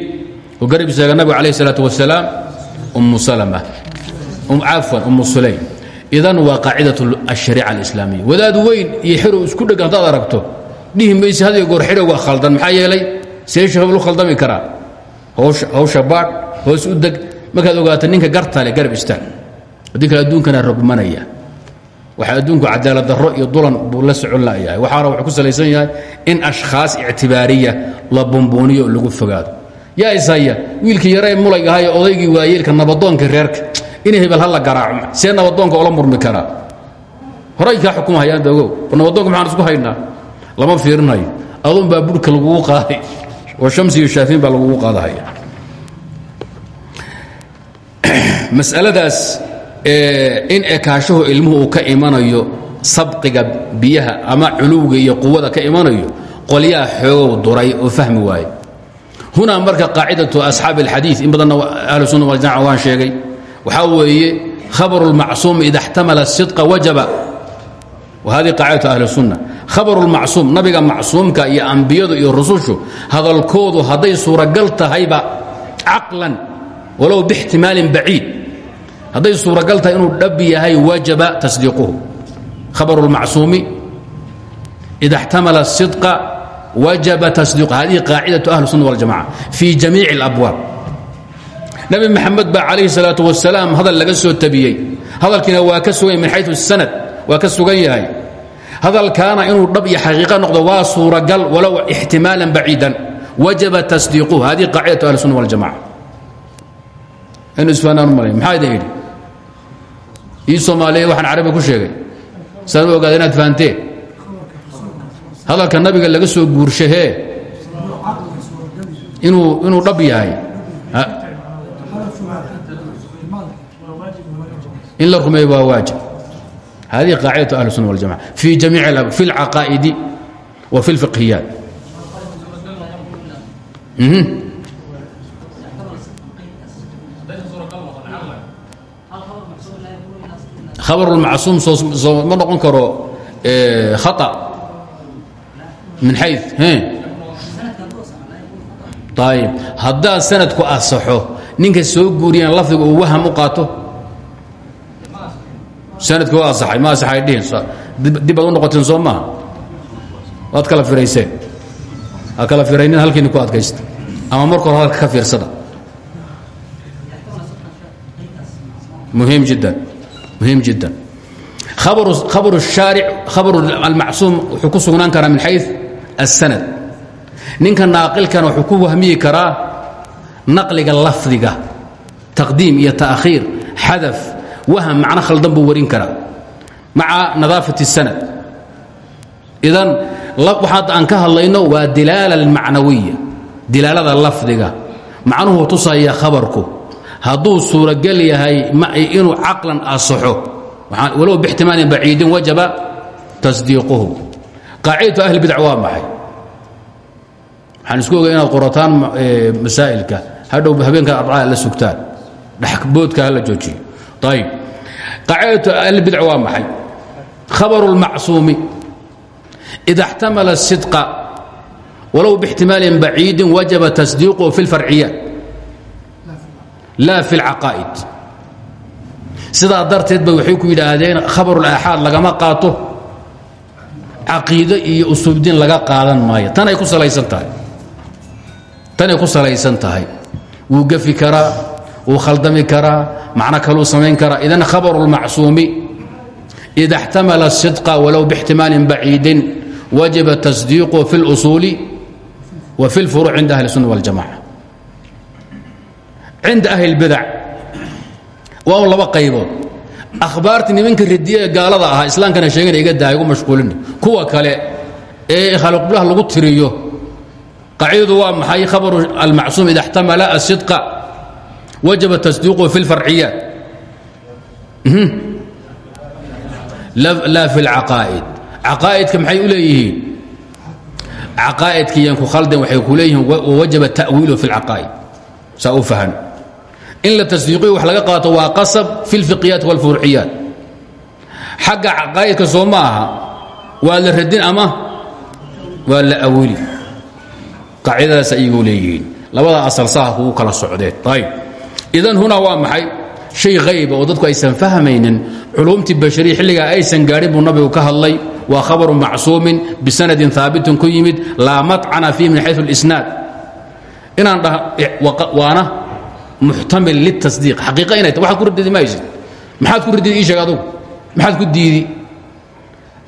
oo garab istaaga nabigu calayh isalaatu wasalaam umu salama. Cafwan umu sulaym. Idan waa qaacidat ashariica alislaamiya. Wadaad weyn iyo xerow isku dheg haddaad aragto dhihi mayse hadiyo goor xerowga khaldan. Maxaa yeelay seesha heblu khaldami karaa. Hawsha baadh hoos u deg. Markaad ogaato ninka gartale garab istaag. Haddii kale adduunkana rogmanaya waxaa adduunku cadaalad darro iyo dulan buu la socon layahay waxaana wuxuu ku salaysan yahay in ashkhaas ictibaariya la bumbuuniyo lagu fogaado. Yaa ishaya wiilkii yaree mulayg ahaa ee odaygii waayeelka nabadoonka reerka in hebel ha la garaaco see nabadoonka ola murmi karaa horay kaa xukumahayaan ogow nabadoonka maxaan isku haynaa? Lama fiirinayo. Adun baa burhka lagugu qaaday. Oo shamsi iyo shaafiin baa lagugu qaadahaya. Masaladaas in ekaashahu ilmuhu uu ka imanayo sabqiga biyaha ama culuwga iyo quwada ka imanayo qolyaha xoogow duray oo fahmi waaye hunaa marka qaacidatu asxaabi alxadiid in badanna ahlu sunna waljamaca waan sheegay waxaa weeye khabaru اlmacsuum ida اxtamala الsidqa wajaba wahadii qaacidatu ahli sunna khabaru lmacsuum nabiga macsuumka iyo ambiyadu iyo rusushu hadalkoodu hadday suuragal tahayba caqlan walow bixtimaalin baciid hadday suuragal tahay inuu dhab yahay wajaba tasdiiquhu khabaru lmacsuumi ida اxtamala الsidqa wajaba tasdiiqu hadihi qaacidatu ahli sunna waljamaca fii jamiici اlabwaab nabi maxamed baa calayhi الsalaaةu wasalaam hadal laga soo tabiyey hadalkiina waa ka sugan min xayu sanad waa ka sugan yahay hadalkaana inuu dhab iyo xaqiiqa noqdo waa suuragal walow ixtimaalan baciidan wajaba tasdiiquhu hadihi qaacidatu ahli sunna waljamaca inu isfaanaan u malay maxaa idin idhi ii soomaaliya waxaan carabi ku sheegay saan u ogaada inaad fahanteen hadalka nabiga laga soo guurshahee inuu inuu dhab yahay in la rumeeyo waa waajib hadihi qaacidaة أهل السنة والجماعة في جميع في العقائد وفي الفقهيات خبر abarulmacsuum ma noqon karo eh, aa min xay ayb haddaad sanadku asaxo ninka soo guuriyaan lafdiga uu waham u qaato? Sanadki waa asaxay ma asaxay dhihin dib baad u noqoteen soo maaha waad kala firayseen ha kala firaynin halkiina ku adkaysta ama marka hore halka ka fiirsada. Muhiim jiddan muhiim jiddan khabar shaaric khabar almacsuum wuxuu ku sugnaan karaa min xayu asanad ninka naaqilkana wuxuu ku wahmiyi karaa naqliga lafdiga taqdiim iyo ta'khiir xadaf waham macno khaldan buu warin karaa. Maca nadaafati sanad. Idan waxaad aan ka hadlayno waa dilaala almacnawiya dilaalada lafdiga. Macnuhu tusaya khabarku hadduu suurogel yahay inuu caqlan asaxo walow bixtimaalin baciidin wajaba tasdiiquhu qaacidatu ahli bidc waa maxay waxaan isku ogay inaad qorataan masaa'ilka hadhow habeenka arbacada la sugtaan dhexboodka hala joojiyo ayib qaacidatu ahli bidc waa maxay khabaru اlmacsuumi ida اxtamala الsidqa walow bاxtimaalin baciidin wajaba tasdiiquhu fi اlfarciyaat laa fi اlcaqaa'id sidaa darteed bay waxay ku yidhaahdeen khabarulaaxaad lagama qaato caqiido iyo usuubdiin laga qaadan maayo tanay ku salaysan tahay tanay ku salaysan tahay wuu gefi karaa wuu khaldami karaa macno kaluu samayn karaa idan khabaru اlmacsuumi ida اxtamala الsidqa walow bاxtimaalin baciidin wajaba tasdiiquhu fi اlusuuli wa fi اlfuruuc cinda ahli الsunna wاljamaca cinda ahli اlbidac waa un laba qaybood akhbaartii nimanka radiye ee gaalada ahaa islaamkana sheegana iga daa igu mashquulina kuwa kale ee khalqiblaha lagu tiriyo qaacidadu waa maxay khabaru almacsuum ida اxtamala asidqa wajaba tasdiiquhu fi اlfarciyaat laa fi اlcaqaa'id caqaa'idka maxay u leeyihiin caqaa'idka yan ku khaldan waxay ku leeyihiin wajaba ta'wiilu fi اlcaqaa'id saa u fahan in la tasdiiqiyo wax laga qaato waa qasab fi اlfiqhiyaat wاlfuruuciyaat xagga caqaa'idka soo ma aha waa la radin ama waa la awili qaacidadaas ayaguu leeyihiin labada asal saha kugu kala socdeen ayb idan hunaa waa maxay shay hayba oo dadku aysan fahmaynin culumtii bashariya xilligaa aysan gaadhin buu nabigu ka hadlay waa khabaru macsuumin bisanadin haabitin ku yimid laa macana fiih min xayu اlisnaad inaan dhah waana muxtamil litasdiiq xaqiiqa inay ta waxaad ku radidi maysid maxaad ku radidi ii sheeg adugu maxaad ku diidi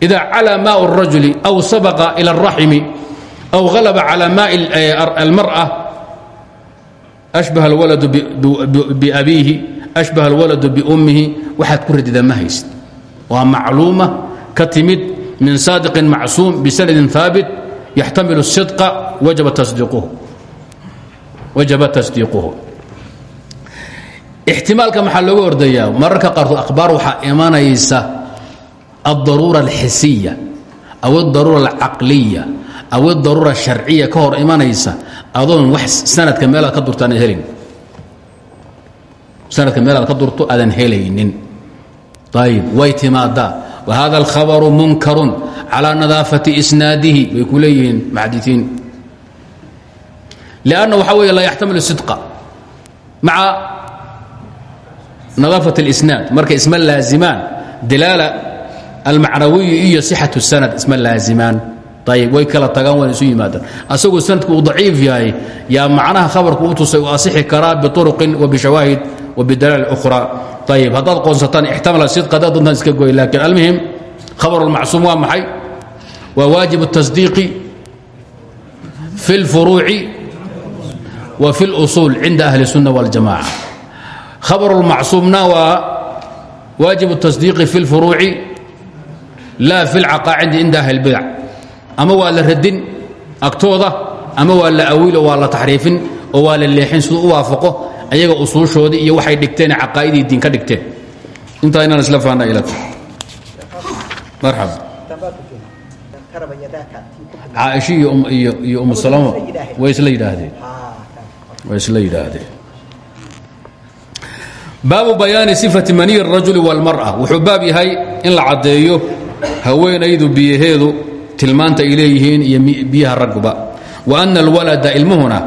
idaa calaa maau الrajuli aw sabaqa ila الraximi aw halaba calى maai almarأة ashbaha اlwaladu biabiihi ashbaha اlwaladu biummihi waxaad ku radida ma haysid waa macluuma ka timid min saadiqin macsuum bisanadin haabit yaxtamilu الsidqa wajaba tasdiiquhu wajaba tasdiiquhu ixtimaalka maxaa looga ordayaa mararka qaarkood akhbaar waxaa imanaysa aldaruura alxisiya aw aldaruura alcaqliya aw aldaruura asharciya ka hor imanaysa adoon wax sanadka meelaad ka durto helin. Sanadka meelaad ka durto aadan helaynin. Ayib way timaadaa. Wa hada alkhabaru munkarun calaa nadaafati isnaadihi bay ku leeyihiin muxadiiin lianna waxaa weeye laa sidqa. Maca nadaafat اlisnaad markay isma laazimaan dilaala almacnawiyi iyo sixat sanad isma laazimaan ayb way kala tagaan wayna isu yimaadaan asagoo sanadku uu daciif yahay yaa macnaha khabarku u tusay u asixi karaa biuruqin wa bishawaahid wa bidalaal ukhra ayib haddaad qoonsataan ixtamala sidqa haddaad doontaan iska goy laakiin almuhim khabar اlmacsuum waa maxay waa waajib الtasdiiqi fi اlfuruuci wa fi اlusuul cinda ahli الsunna wاljamaca khabar اlmacsuumna waa waajib الtasdiiqi fi اlfuruuci laa fi اlcaqaacidi cinda ahli اlbidac ama waa la radin agtooda ama waa la awilo waa la taxriifin oo waa la leexin siduu u waafaqo ayaga usuushoodii iyo waxay dhigteen caqaa'idii diin ka dhigteen intaa inaan isla faana ila marxaba caaisha iyo iyo umu salama way isla yidhaahdeen way isla yidhaahdeen baabu bayaani sifati maniy الrajuli wاlmarأة wuxuu baab yahay in la caddeeyo haweenaydu biyaheedu tilmaanta ay leeyihiin iyo biyaha ragba wa ana alwalada ilmuhuna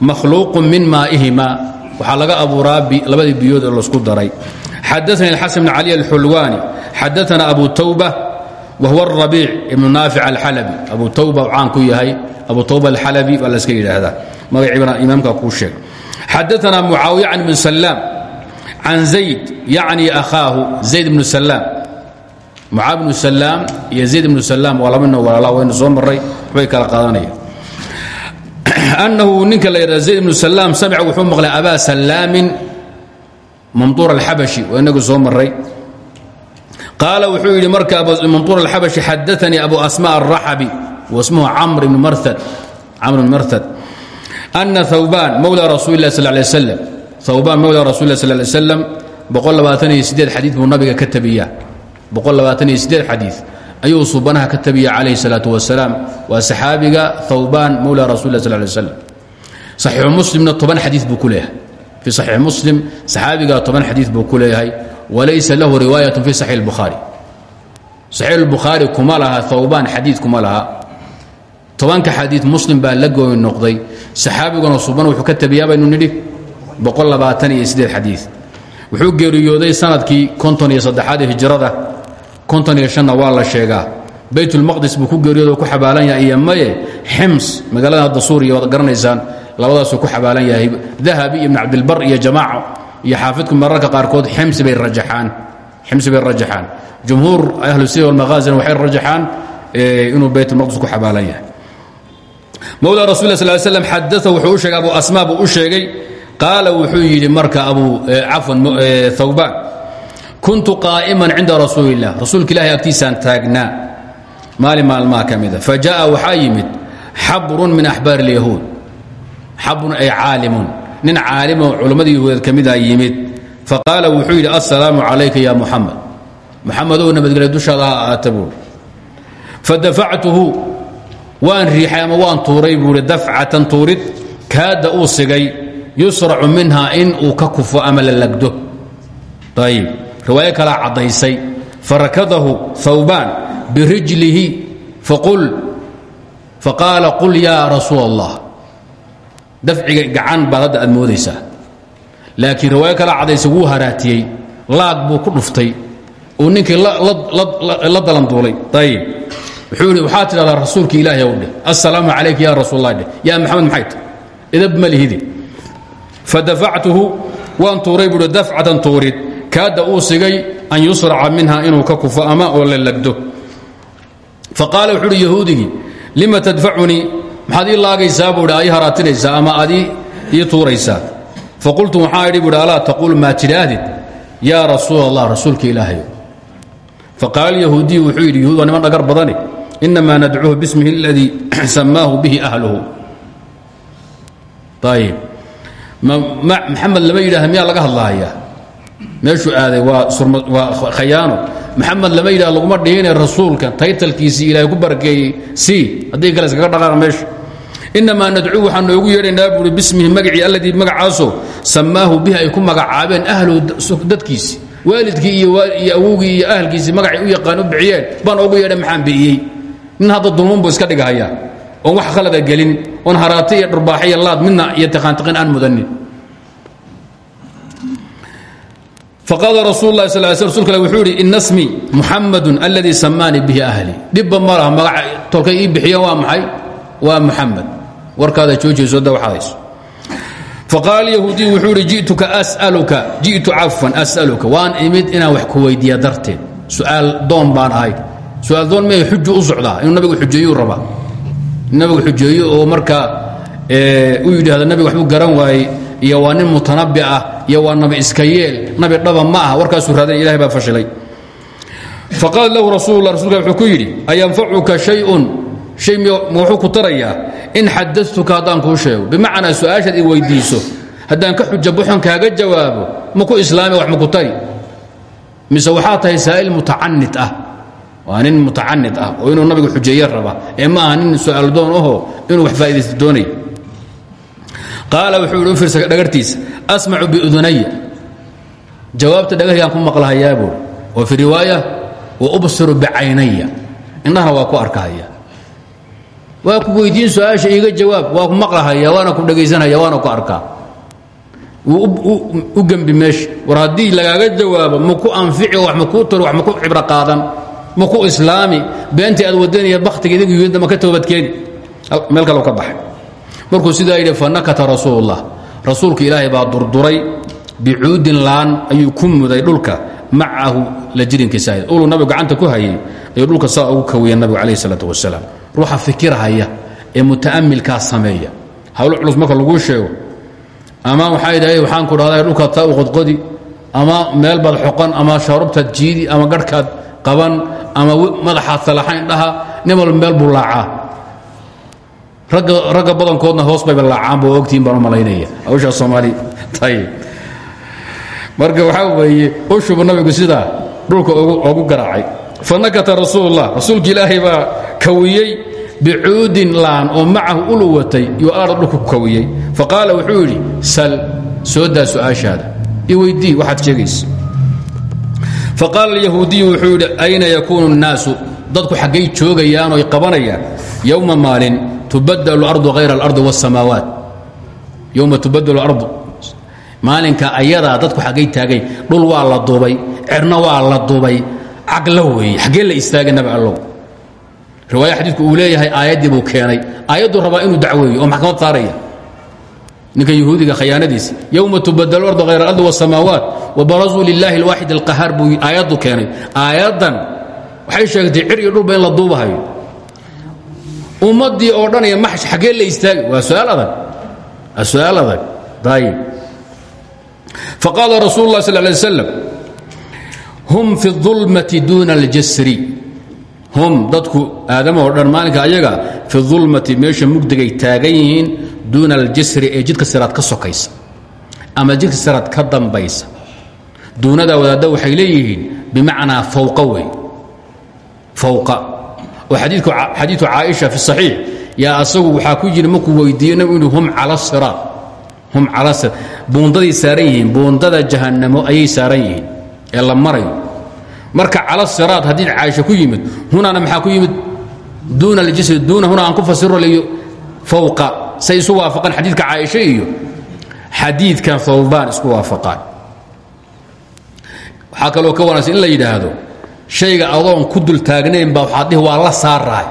makhluuqu min maa'ihima waxaa laga abuuraa labadii biyood ee laisku daray xadaثani اxasan bn cali اlxulwaani xadaثana abu tawba wahuwa الrabiic ibnu naafic alxalabi abu tawba caan ku yahay abu tawba alxalabi baa laska yidhaahdaa magaciibana imaamka kuu sheeg xadaثana mucaawiya can ibn salaam can zayd yacni akhaahu zayd bnu salaam mucaad bnu salaam iyo zayd ibnu salaam waa laba nin walaala waynu soo maray waxbay kala qaadanayaan annahu ninka la yidhahda zayd ibnu salaam samica wuxuu maqlay abaa salaamin mamduur alxabashi waa inagu soo maray qaala wuxuu yidhi marka mamduur alxabashi xadaanii abu asma alraxabi wasmuhu camr ibn marhad camr ibn marhad ana thawbaan mawla rasuuli lah sal lay slam thawbaan mawla rasul sal lay slam xadii buu nabiga ka tabiya xadii ayuu subanaha ka tabiya calayh salaatu wasalaam. Waa saxaabiga thawbaan mawla rasul sal lay slam saxiixu muslimna toban xadii buu ku leeyahay. Fii saxiix muslim saxaabiga toban xadii buu ku leeyahay. Walaysa lahu riwaayat fi saxiix اlbukhaari saxiix اlbukhaari kuma laha thawbaan xadiid kuma laha. Tobanka xadii muslim baa la gooy noqday. Saxaabiguna suban wuxuu ka tabiyaa baynu nidhi xadii wuxuu geeriyooday sannadkii konton iyo saddexaad ee hijrada. Konton iyo shanna waa la sheegaa. Baytulmaqdis buu ku geeriyoodo ku xabaalan yahay iyo maye xims magaalada hadda suuriya waad garanaysaan labadaasuu ku xabaalan yahay. Dahabi ibn cabdilbar iyo jamaaco iyo xaafidku mararka qaarkood ximsi bay rajaxaan. Jumhuur ahlu sir walmaqaazina waxay rajaxaan inuu baytulmaqdis ku xabaalan yahay. Mawla rasul sl slam xadaa wuxuu u sheegay abu asma buu u sheegay qaala wuxuu yidhi marka abu cafwan thawbaan kuntu qaa'iman cinda rasuuli illah rasuulka ilahi agtiisaan taagnaa. Maalin maalmaha ka mida fajaءa waxaa yimid xabrun min axbaar اlyahuud ay caalimun. Nin caalimoo culammada yahuudeed ka mida yimid. Faqaala wuxuu yidhi assalaamu calayka ya muxamed muxamedow nabadgelya dushaada ha aata buui fadafactuhu waan riixay ama waan tuuray buui dafcatan tuurid sigay yusracu minha in uu ka kufo ama la lagdo. Ayib riwaayo kalaa caddaysay. Farakadahu hawbaan birijlihi faqaala qul yaa rasuul allah dafciga gacan baad hadda aad moodaysaa. Laakiin riwaayo kalaa caddaysay wuu laag buu ku dhuftay. Uu ninkii la dalanduulay ayib wuxuu yidhi waxaad tidhahdaa rasuulka ilaahi ow dheh. Assalaamu calayka ya rasuul allah dheh yaa idab ma fadafactuhu waan tuuray buui dafcatan tuurid. Kaadda uu sigay an yusraca minha inuu ka kufo ama oo la lagdo. Faqaala wuxuu uhi yahuudigii lima tadfacunii maxaad ii laagaysaa? buuhi aa ii haraatinaysaa ama aad ii tuuraysaa? Faqultu waxaa idhi buuhi alaa taquul maa tidhaahdid yaa rasuul allah rasuulka ilaahayo faqaala yahuudiyu wuxuu yidhi yahuud waa niman dhagar badane inamaa nadcuuhu bismihi aladii samaahu bihi ahluhu. Ayib maxamed lama yidhaah miyaa laga hadlahayaa meeshuu aaday waa khayaano. Maxamed lama yidhah laguma dhihine rasuulka taytalkiisii ilaahay ku barakeeyey si haddii kale iskaga dhaqaaq meesha. Inamaa nadcuu waxaan noogu yeedhaynaa buuri bismihi magacii alladii magacaasoo sammaahu bihi ay ku magacaabeen ahluhu dadkiisi. Waalidkii iyo awowgii iyo ahalkiisii magacay u yaqaan u bixiyeen. Baan ogu yeedha maxaan bi'iyey nin hadda dulman buu iska dhigahayaa oon wax khalada gelin oon haraati iyo dhurbaax laad midna iyo tiqaantiqin aan mudanin faqaala rasul lah sal sl rsulka wuxuu idhi ina smi muxamadun aladii samaanii bihi ahli. Dhibba ma laha tolkay ii bixiyeen waa maxay? Waa muxamed warkaada joojiyso da waxaadayso faqaala yahuudiyu wuxuu idhi jituka asaluka ji'tu cafwan as'aluka. Waan imid inaan wax ku weydiiya darteed. Su'aal doon baan ahay. Su'aal doon mee xuju u socdaa? Inuu nabigu xujeeyuu rabaa nabigu xujeeyo oo markaa u yidhaahdo nabiga waxbuu garan waayey iyo waa nin mutanabi ah iyo waa nabi iska yeel nabi dhaba ma ah warkaasuu raadan ilahay baa fashilay. Faqaala lahu rasul la rasulka wuxuu ku yidhi ayanfacuka shayun? Shay wuxuu ku tarayaa in xadatuka haddaan kuu sheego. Bimacnaa su'aashaad i weydiiso haddaan ka xuja buxon kaaga jawaabo ma ku islaami wax maku tari. Mise waxaa tahay saa'il mutacanid ah waa nin mutacanid ah oo inuu nabigu xujeeye raba. Ee ma aha nin su'aal doon ahoo inuu wax faa'idaysta doonay. Qaala wuxuu ihi u fiirsa dhagartiisa asmacu biudunaya jawaabta dhagarhigaan ku maqlahayaa buuri wa fii riwaaya wa ubsiru bicaynaya indhahana waa ku arkahaya waa ku weydiin su'aasha iiga jawaab waa ku maqlahaya waana ku dhegaysanhaya waana ku arkaa. Wuu u gembi meesha war haddii lagaaga jawaabo maku anfici wax makuu taro wax maku cibro qaadan maku islaami beentii aad wadanaya bakhtiga idigu yimidna ma ka toobadkeeni. Meel kaloo ka baxay. Markuu sidaa yidhi fanakata rasuulullah. Rasuulka ilaahay baa durduray bicuudin laan ayuu ku muday dhulka macahu la jirinkiisa ahayd uluu nabigu gacanta ku hayay ayuu dhulka saa ugu kawiya nabigu calayh isalaat wasalaam. Ruuxa fikirhaya ee muta'amilkaa sameeya. Hawl culus marka laguu sheego ama waxaa idhahay waxaan ku dhahday dhulkaad taa u qodqodi ama meel baad xoqan ama shaarubtaad jiidi ama garhkaad qaban ama madaxaad salaxayn dhaha nin walba meel buu laacaa. Ragga badankoodna hoos bayba laacaan ba ogtihin baan malaynaya. Hawshaa soomaali. Ayib marka waxaa weeye ushubu nabigu sidaa dhulka ogu garaacay. Fanakata rasuulullah. Rasuulka ilaahay baa kawiyey bicuudin laan oo macahu ulu watay yuu aada dhulka ku kawiyey. Faqaala yidhi sal soo daa su'aashaada. Weydii waxaad sheegaysa faqaala alyahuudiyu wuxuu yidhi ayna yakuunu الnaasu dadku xaggay joogayaan oy qabanayaan yowma maalin tubadalu ardu hayra alardi wاsamaawaat yowma tubadalu ardu maalinka ayadaa dadku xaggay taagay dhul waa la dubay cerna waa la dubay caglo weeye xaggee la istaagay nabi allow riwaaya xadiidku uu leeyahay aayaddii buu keenay aayadduu rabaa inuu dacweeyo oo maxkamad saaraya ninka yahuudiga khayaanadiisi yowma tubadalu ardu hayra alardi wاsamaawaat wabarazuu lilahi اlwaaxid اlqahaar buu aayaddu keenay aayaddan waxay sheegtay cir iyo dhulba in la duubahayo ummaddii oo dhan iyo maxsh xaggee la istaagay waa su'aal adag waa su'aal adag dayib faqaala rasuulu اlah sal lay slam hum fi اظulmati duuna اljasri hum dadku aadama oo dhan maalinka ayaga fi ulmati meesha mugdigay taagan yihiin duuna aljasri ee jidka siraad ka sokaysa ama jidka siraad ka dambaysa. Duunadaa wadaadda waxay leeyihiin bimacnaa fawqa wey fawqa. Oo xadiiu caaisha fi saxiix yaa asagu waxaa ku jira markuu weydiiye nabigu inuu hum cala siraad. Hum cala siraad. Buundaday saaran buundada jahannamo ayay saaran ee la marayo. Marka cala siraad haddii caaisha ku yimid hunana maxaa ku yimid? Duuna aljasri duuna huna ku fasiro leyo fawqa say isu waafaqaan xadiidka caaisha iyo xadiidkan thawbaan isku waafaqaan. Waxaa kaloo ka wanaagsan in la yidhaahdo shayga adoon ku dul taagnayn baa waxaad dhihi waa la saaraay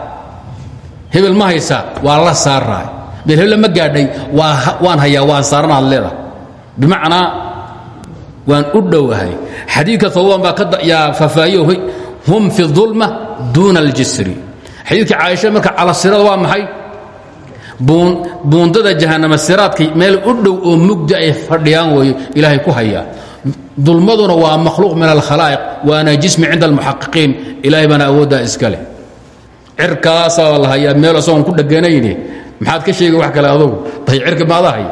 hebel ma haysaa waa la saaraay meel hebel ma gaadhay waan hayaa waan saaranaad leedahay. Bimacnaa waan u dhowahay xadiidka thawbaan baa yaa faafaahiyo hum fi ulma duuna aljisri. Xadiidka caaisha marka cala sirada waa maxay buundada jahanama siraadka meel u dhow oo mugdi ay fadhiyaan weeyo ilaahay ku hayaa. Dulmaduna waa makhluuq min alkhalaa'iq waana jismi cinda almuxaqiqiin. Ilaahay baana awooddaa iska leh. Cirkaasaa la hayaa meel asagoon ku dheganayne maxaad ka sheegay wax kale adugu tay cirka maada haya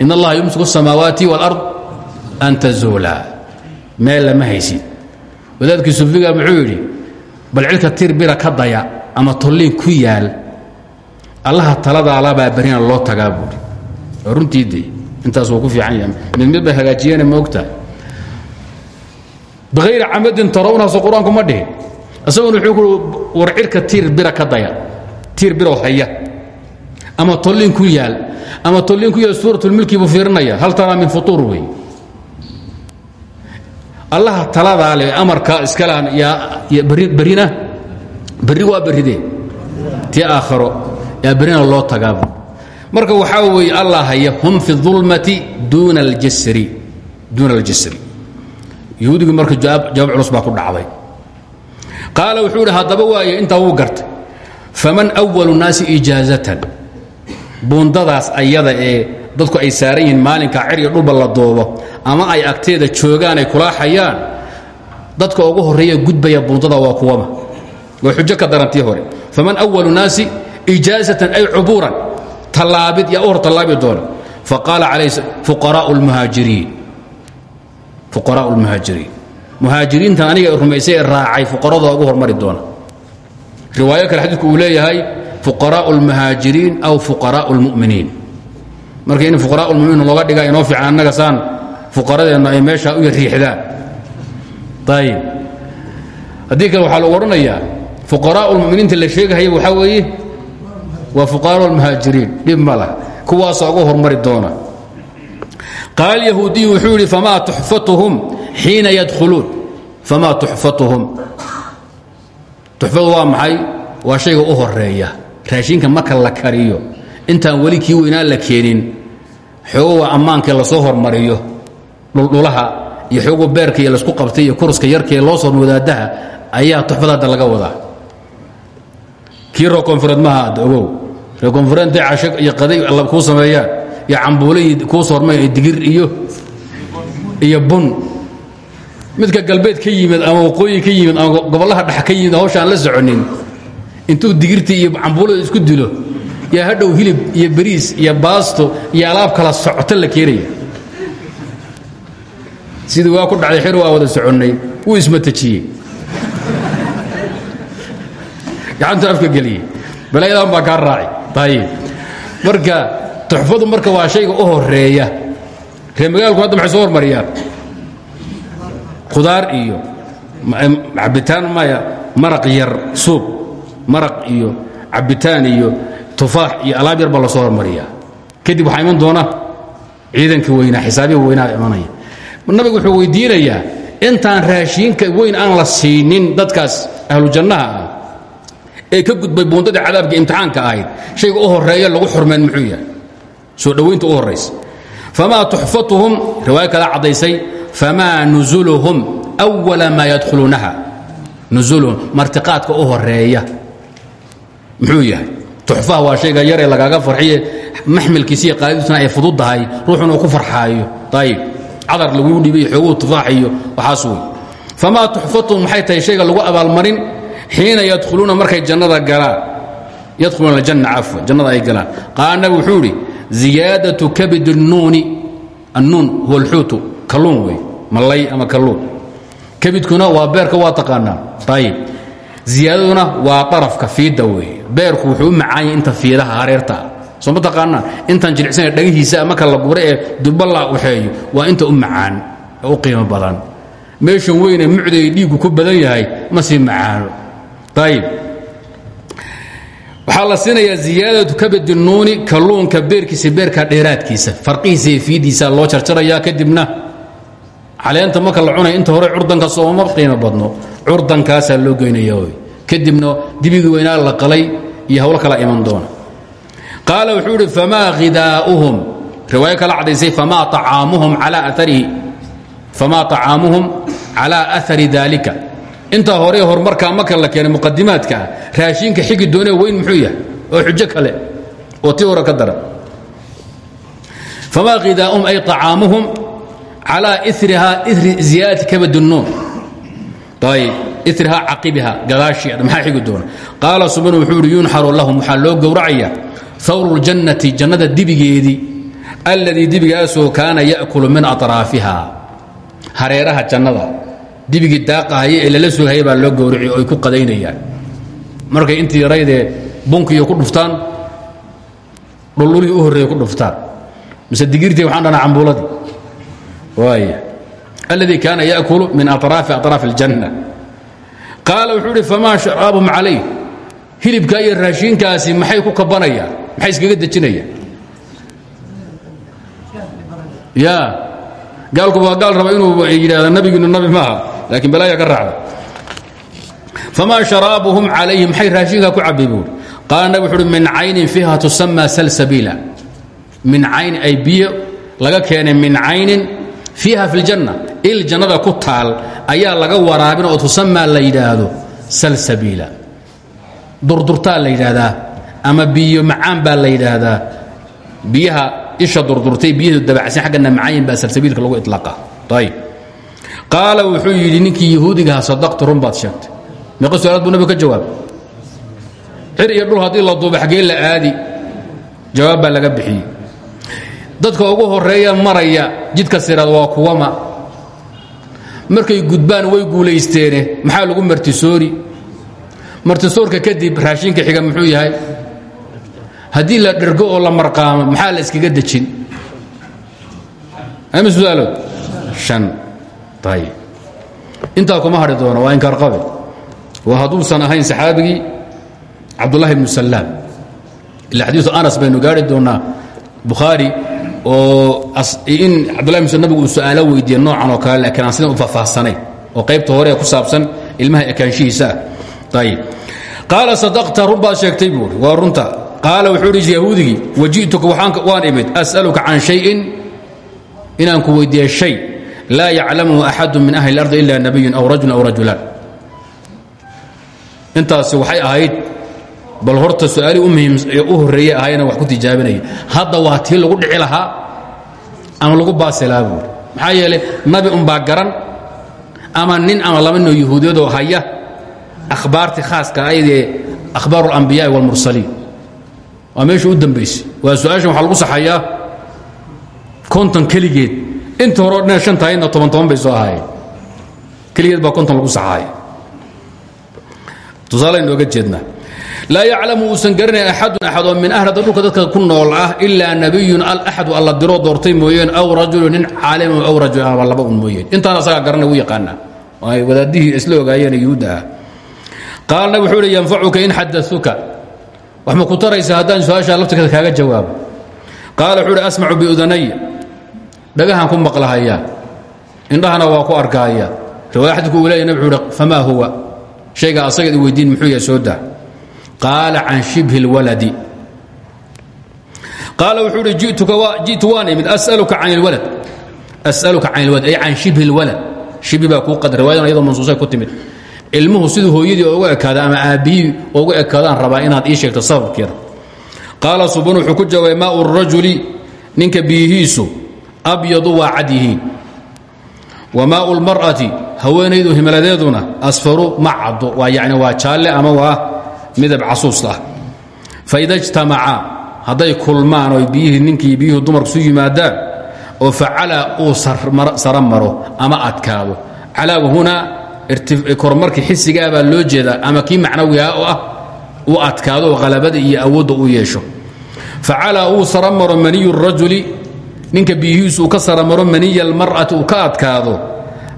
allaha yumsiku asamaawaati waalard an tazuulaa meel lama haysid wadaadkii sufiga muxuu bal cilka tir bira ka daya ama tolliin ku yaal allaha taladaalabaa berina loo tagaa buuri oo runtii de intaas wuu ku fiican yahay. Mid mid bay hagaajiyeene ma ogtahay biayri camadin tarawnahaso qur'aanku ma dhihin. Isaguna wuxuu ku war cirka tiir bira ka daya. Tiir biroo haya. Ama tolliin ku yaal. Ama tolliin ku yaal suuratulmilki buu fiirinaya. Hal taraa min futuur wey allaha taladaa le amarkaa iskalahan yaa berina berri waa berridee tii aakharo yaa berrina loo tagaabu marka waxaa weeye allah haya hum fi ulmati duuna aljasri yahuudigu marka jawaab culus baa ku dhacday. Qaala wuxuu idhi haddaba waaye intaa wuu faman أwalu naasi ijaazatan? Buundadaas ayada ee dadku ay saaran yihiin maalinka cerya dhulba la doobo ama ay agteeda joogaan ay kulaaxayaan dadka ugu horreeya gudbaya buundada waa kuwama waa xujo ka hore. Faman أwalu naasi ijaazatan ay cubuuran tallaabid yaa u hor tallaabi doona faqaala calayh fuqaraau lmuhaajiriin fuqaraau lmuhaajiriin muhaajiriintan aniga rumaysay ee raacay fuqaradooda ugu hormari doona. Riwaayo kale xadiidku uu leeyahay fuqaraau lmuhaajiriin aw fuqaraau lmu'miniin marka in fuqaraau lmuminiin looga dhigaa inoo fiican annaga saan fuqaradeenna ay meeshaa u riixdaan ayib haddii kale waxaa lagu odhanayaa fuqaraau lmuminiinta la sheegahaya waxaa weeye waa fuqaraء اlmuhaajiriin dhib ma lah kuwaasa hormari doona. Qaal yahuudiyu wuxuu yidhi famaa tuxfatuhum xiina yadkhuluun. Famaa tuxfatuhum tuxfadu waa maxay? U horreeya raashinka marka la kariyo intaan weli kii weynaan la keenin xoogo waa ammaankee la soo hormariyo. Dhuldhulaha iyo xoogo beerka iyo la isku qabtay iyo ee loo soon wadaadaha ayaa tuxfada laga wadaa. Kii roo koonfureed ogow ree koonfureed intay casho iyo qaday alla kuu sameeyaan iyo cambuule iyo kuu soormay digir iyo iyo bun. Midka galbeed ka yimid ama waqooyi ka yimid ama gobollaha dhex ka yimid hawsha aan la soconin. Intuu digirtii iyo cambuulada isku dilo yaa hadhow hilib iyo bariis iyo baasto iyo alaab kala socoto la keenaya. Sidii waa ku dhacday xer waa wada soconnay wuu ismatajiyey gacantu afka geliyey. Balaayadan baa kaa raaci ayib marka tuxfadu marka waa shayga u horreeya ree magaalku hadda maxay soo hormariyaan khudaar iyo cabitaan maya maraq yar suub maraq iyo cabitaan iyo tufaax iyo alaab yar baa soo hormariyaa. Kadib waxaa iman doona ciidanka weynaa xisaabihi weynaa imanaya. Nabigu wuxuu weydiinayaa intaan raashiinka weyn aan la siinin dadkaas ahlu jannaha ah ee ka gudbay buundadii cadaabka imtixaanka ahayd. Shayga u horreeya lagu xurmeen muxuu yahay. Soo dhowaynta u horaysa famaa tuxfatuhum riwaayo kala caddaysay famaa nuzuluhum awala maa yadkhuluunaha. Nuzuluhum martiqaadka u horreeya muxuu yahay. Tuxfaha waa shayga yaree lagaaga farxiye. Maxmilkiisiiyo qaadidiisuna ay fududdahay ruuxuna uu ku farxaayo. Ayib cadar laguu dhibay xooguu tufaax iyo waxaas wey famaa tuxfatuhum maxay tahay shayga lagu abaalmarin xiina yadkhuluuna markay jannada galaan. Yadkhuluuna aljanna cafwa jannada ay galaan. Qaala nabi wuxuu idhi ziyaadatu kabid الnuuni annuun huwa alxuutu kalluun wey mallay ama kalluun. Kabidkuna waa beerka waa taqaanaa. Ayib ziyaadaduna waa darafka fiidda weeye beerku wuxuu u inta fiidaha hareertaa soo ma taqaanaa? Intaan jilicsanaya dhagahiisa marka la gura ee dubba la waxeeyo waa inta u macaan ee qiimo badan. Meeshan weynee mucday dhiiggu ku badan yahay ma sii macaano ayib waxaa la siinayaa ziyaadatu kabadi nuuni kalluunka beerkiisa beerka dheeraadkiisa. Farqihiisa iyo loo jarjarayaa kadibna. Caleenta marka la cunaya inta hore curdanka sooma qiimo badno. Curdankaasaa loo geynaya kadibna dibigii weynaa la qalay iyo hawlo kala iman doona. Qaala wuxuu idhi famaa khidaa'uhum riwaayo kala cadaysay famaa acaamuhum calaa aarihi famaa طacaamuhum calaa aari dalika intaa hore horumarkaa marka la keenay muqadimaadka ah raashinka xigi doonee weyn muxuu yahay oo xujo kale oo tii hore ka daran famaa khidaa'uhum ay طacaamuhum calaa iriha iri ziyaadati kabad الnuun ayb iriha caqibiha gadaasheeda maxaa xigi doona qaala subanu wuxuu ihi yunxaru lahum waxaa loo gowracaya hawru اljannati jannada dibigeedii alladii dibigaasoo kaana ya'kulu min aطraafiha hareeraha jannada dibigii daaqahaya ee lala sugahaya baa loo gowraci oo ay ku qadaynayaan markay intii yaraydee bunkiiyo ku dhuftaan dhullurihii u horreeye ku dhuftaan mise digirtii waxaan dhanaa cambuuladii waaya alladii kaana ya'kulu min aطraafi aطraafi اljanna qaala wuxuu idhi famaa sharaabum calayh hilibkaa iyo raashiinkaasi maxay ku kabanayaan maxay iskaga dejinayaan ya gaalku waa gaal raba inuu yidhahda nabigiinu nabi maaha laakiin balaaya ka raacda famaa sharaabuhum calayhi maxay raashinkaa ku cabay buuri qaala min caynin fiiha tusamaa salsabiila. Min cayn ay biyo laga keenay min caynin fiiha fi ljanna il jannada ku taal ayaa laga waraabin oo tusamaa la yidhaahdo salsabiila. Durdurtaa la yidhaahdaa ama biyo macaan baa la yidhaahdaa. Biyaha isha durdurtay biyadu dabacsan aggana macaayin baa salsabiilka lagu ilaaqa ayb qaala wuxuu yidhi ninkii yahuudigaha sadaqta run baad sheegtay. Meeqa su'aalaad buu nabigu ka jawaab xir iyo dhul haddii la duuba xaggee la aadi. Jawaab baa laga bixiyey. Dadka ugu horreeya maraya jidka siraad waa kuwama. Markay gudbaan way guulaysteene maxaa lagu martisoori martisoorka kadib raashinka xiga muxuu yahay? Haddii la dhergo oo la marqaamo maxaa la iskaga dejin? Ama su'aalood intaa kuma hadhi doono waa inkaarqabe waa hadduusan ahayn saxaabigii cabdullahi bnu salaam ila xadiiu anas baynu gaari doonaa bukhaari oo in cabdullahi bn nabigu uu su'aalo weydiiye noocan oo kale laakiin aan sidan u faahfaahsanayn oo qaybta hore ee ku saabsan ilmaha ekaanshihiisa ah. Ayb qaala sadaqta run baad sheegtay buuri waa runta. Qaala wuxuu idhi yahuudigii waji'tuka waan imid. As'aluka can shayin inaan ku weydiiye shay laa yaclamuhu axadu min ahli اlardi ila nabiyun aw rajul aw rajulaan intaasi waxay ahayd bal horta su-aalii u muhiim u horreeyey ahayna wax ku tijaabinaya hadda waa tii lagu dhici lahaa ama lagu baasilaa buuri maxaa yeelay nabi unbaa garan ama nin ama laba noo yahuudiyadoo haya akhbaartii khaaska aydee akhbaaru اlambiyaai wاlmursaliin waa meesha u dambaysay waa su-aashan waxaa lagu saxayaa konton keligeed inta hore dhan shan tahayna toban toban bay soo ahaayeen. Keligeed baa konton lagu saxaaya tusaalaynu oga jeednaa laa yaclamu uusan garanayn axadun axad oo min ahlada dhulka dadka ku nool ah ilaa nabiyun alaxadu alla diroo doortay mooyeen aw rajulu nin caalimu aw rajul ama laba un mooyeen. Intaan asagaa garanay u yaqaanaa. Ay wadaadihii isla ogaayeen yuhuudda ah qaal nabig wuxuu hi yanfacuka in xadauka wax ma ku taraysa haddaan su'aashaa laftirkeeda kaaga jawaabo. Qaala wuxuu hi asmacu biudanaya dhagahaan ku maqlahayaa indhahana waa ku arkahaya riwaaya xadidku uu leeya nabig wuxuu hi famaa huwa shayga asageed i weydiin muxuu yahay soo daa qaala can shibhi اlwaladi qaala wuxuu hi ji'tu waan imid asaluka can اlwalad asaluka can اlwalad ay can shibhi اlwalad shibhi baa kuu qadar riwayadan iyadoo mansuusay ku timid ilmuhu siduu hooyadii oga ekaada ama aabbihii oga ekaadaan rabaa inaad ii sheegto sababkeeda qaala subun wuxuu ku jawaabay maau rajuli ninka biyihiisu abyadu waa cad yihiin. Wa maau lmar'ati haweenaydu himaladeeduna asfaru ma caddo waa yani waa jaalle ama waa midab casuus ah faida ijtamacaa hadday kulmaan oo biyihii ninkii biyuhu dumarku su yimaadaan oo facala uu sara maro ama adkaado. Calaagu hunaa kormarkii xisigaa baa loo jeedaa ama kii macnawiha oo ah uu adkaado oo qalabada iyo awoodda uu yeesho. Facalaa uu saramaro maniyu rajuli ninka biyihiisu uu ka saramaro maniya almar'ati uu ka adkaado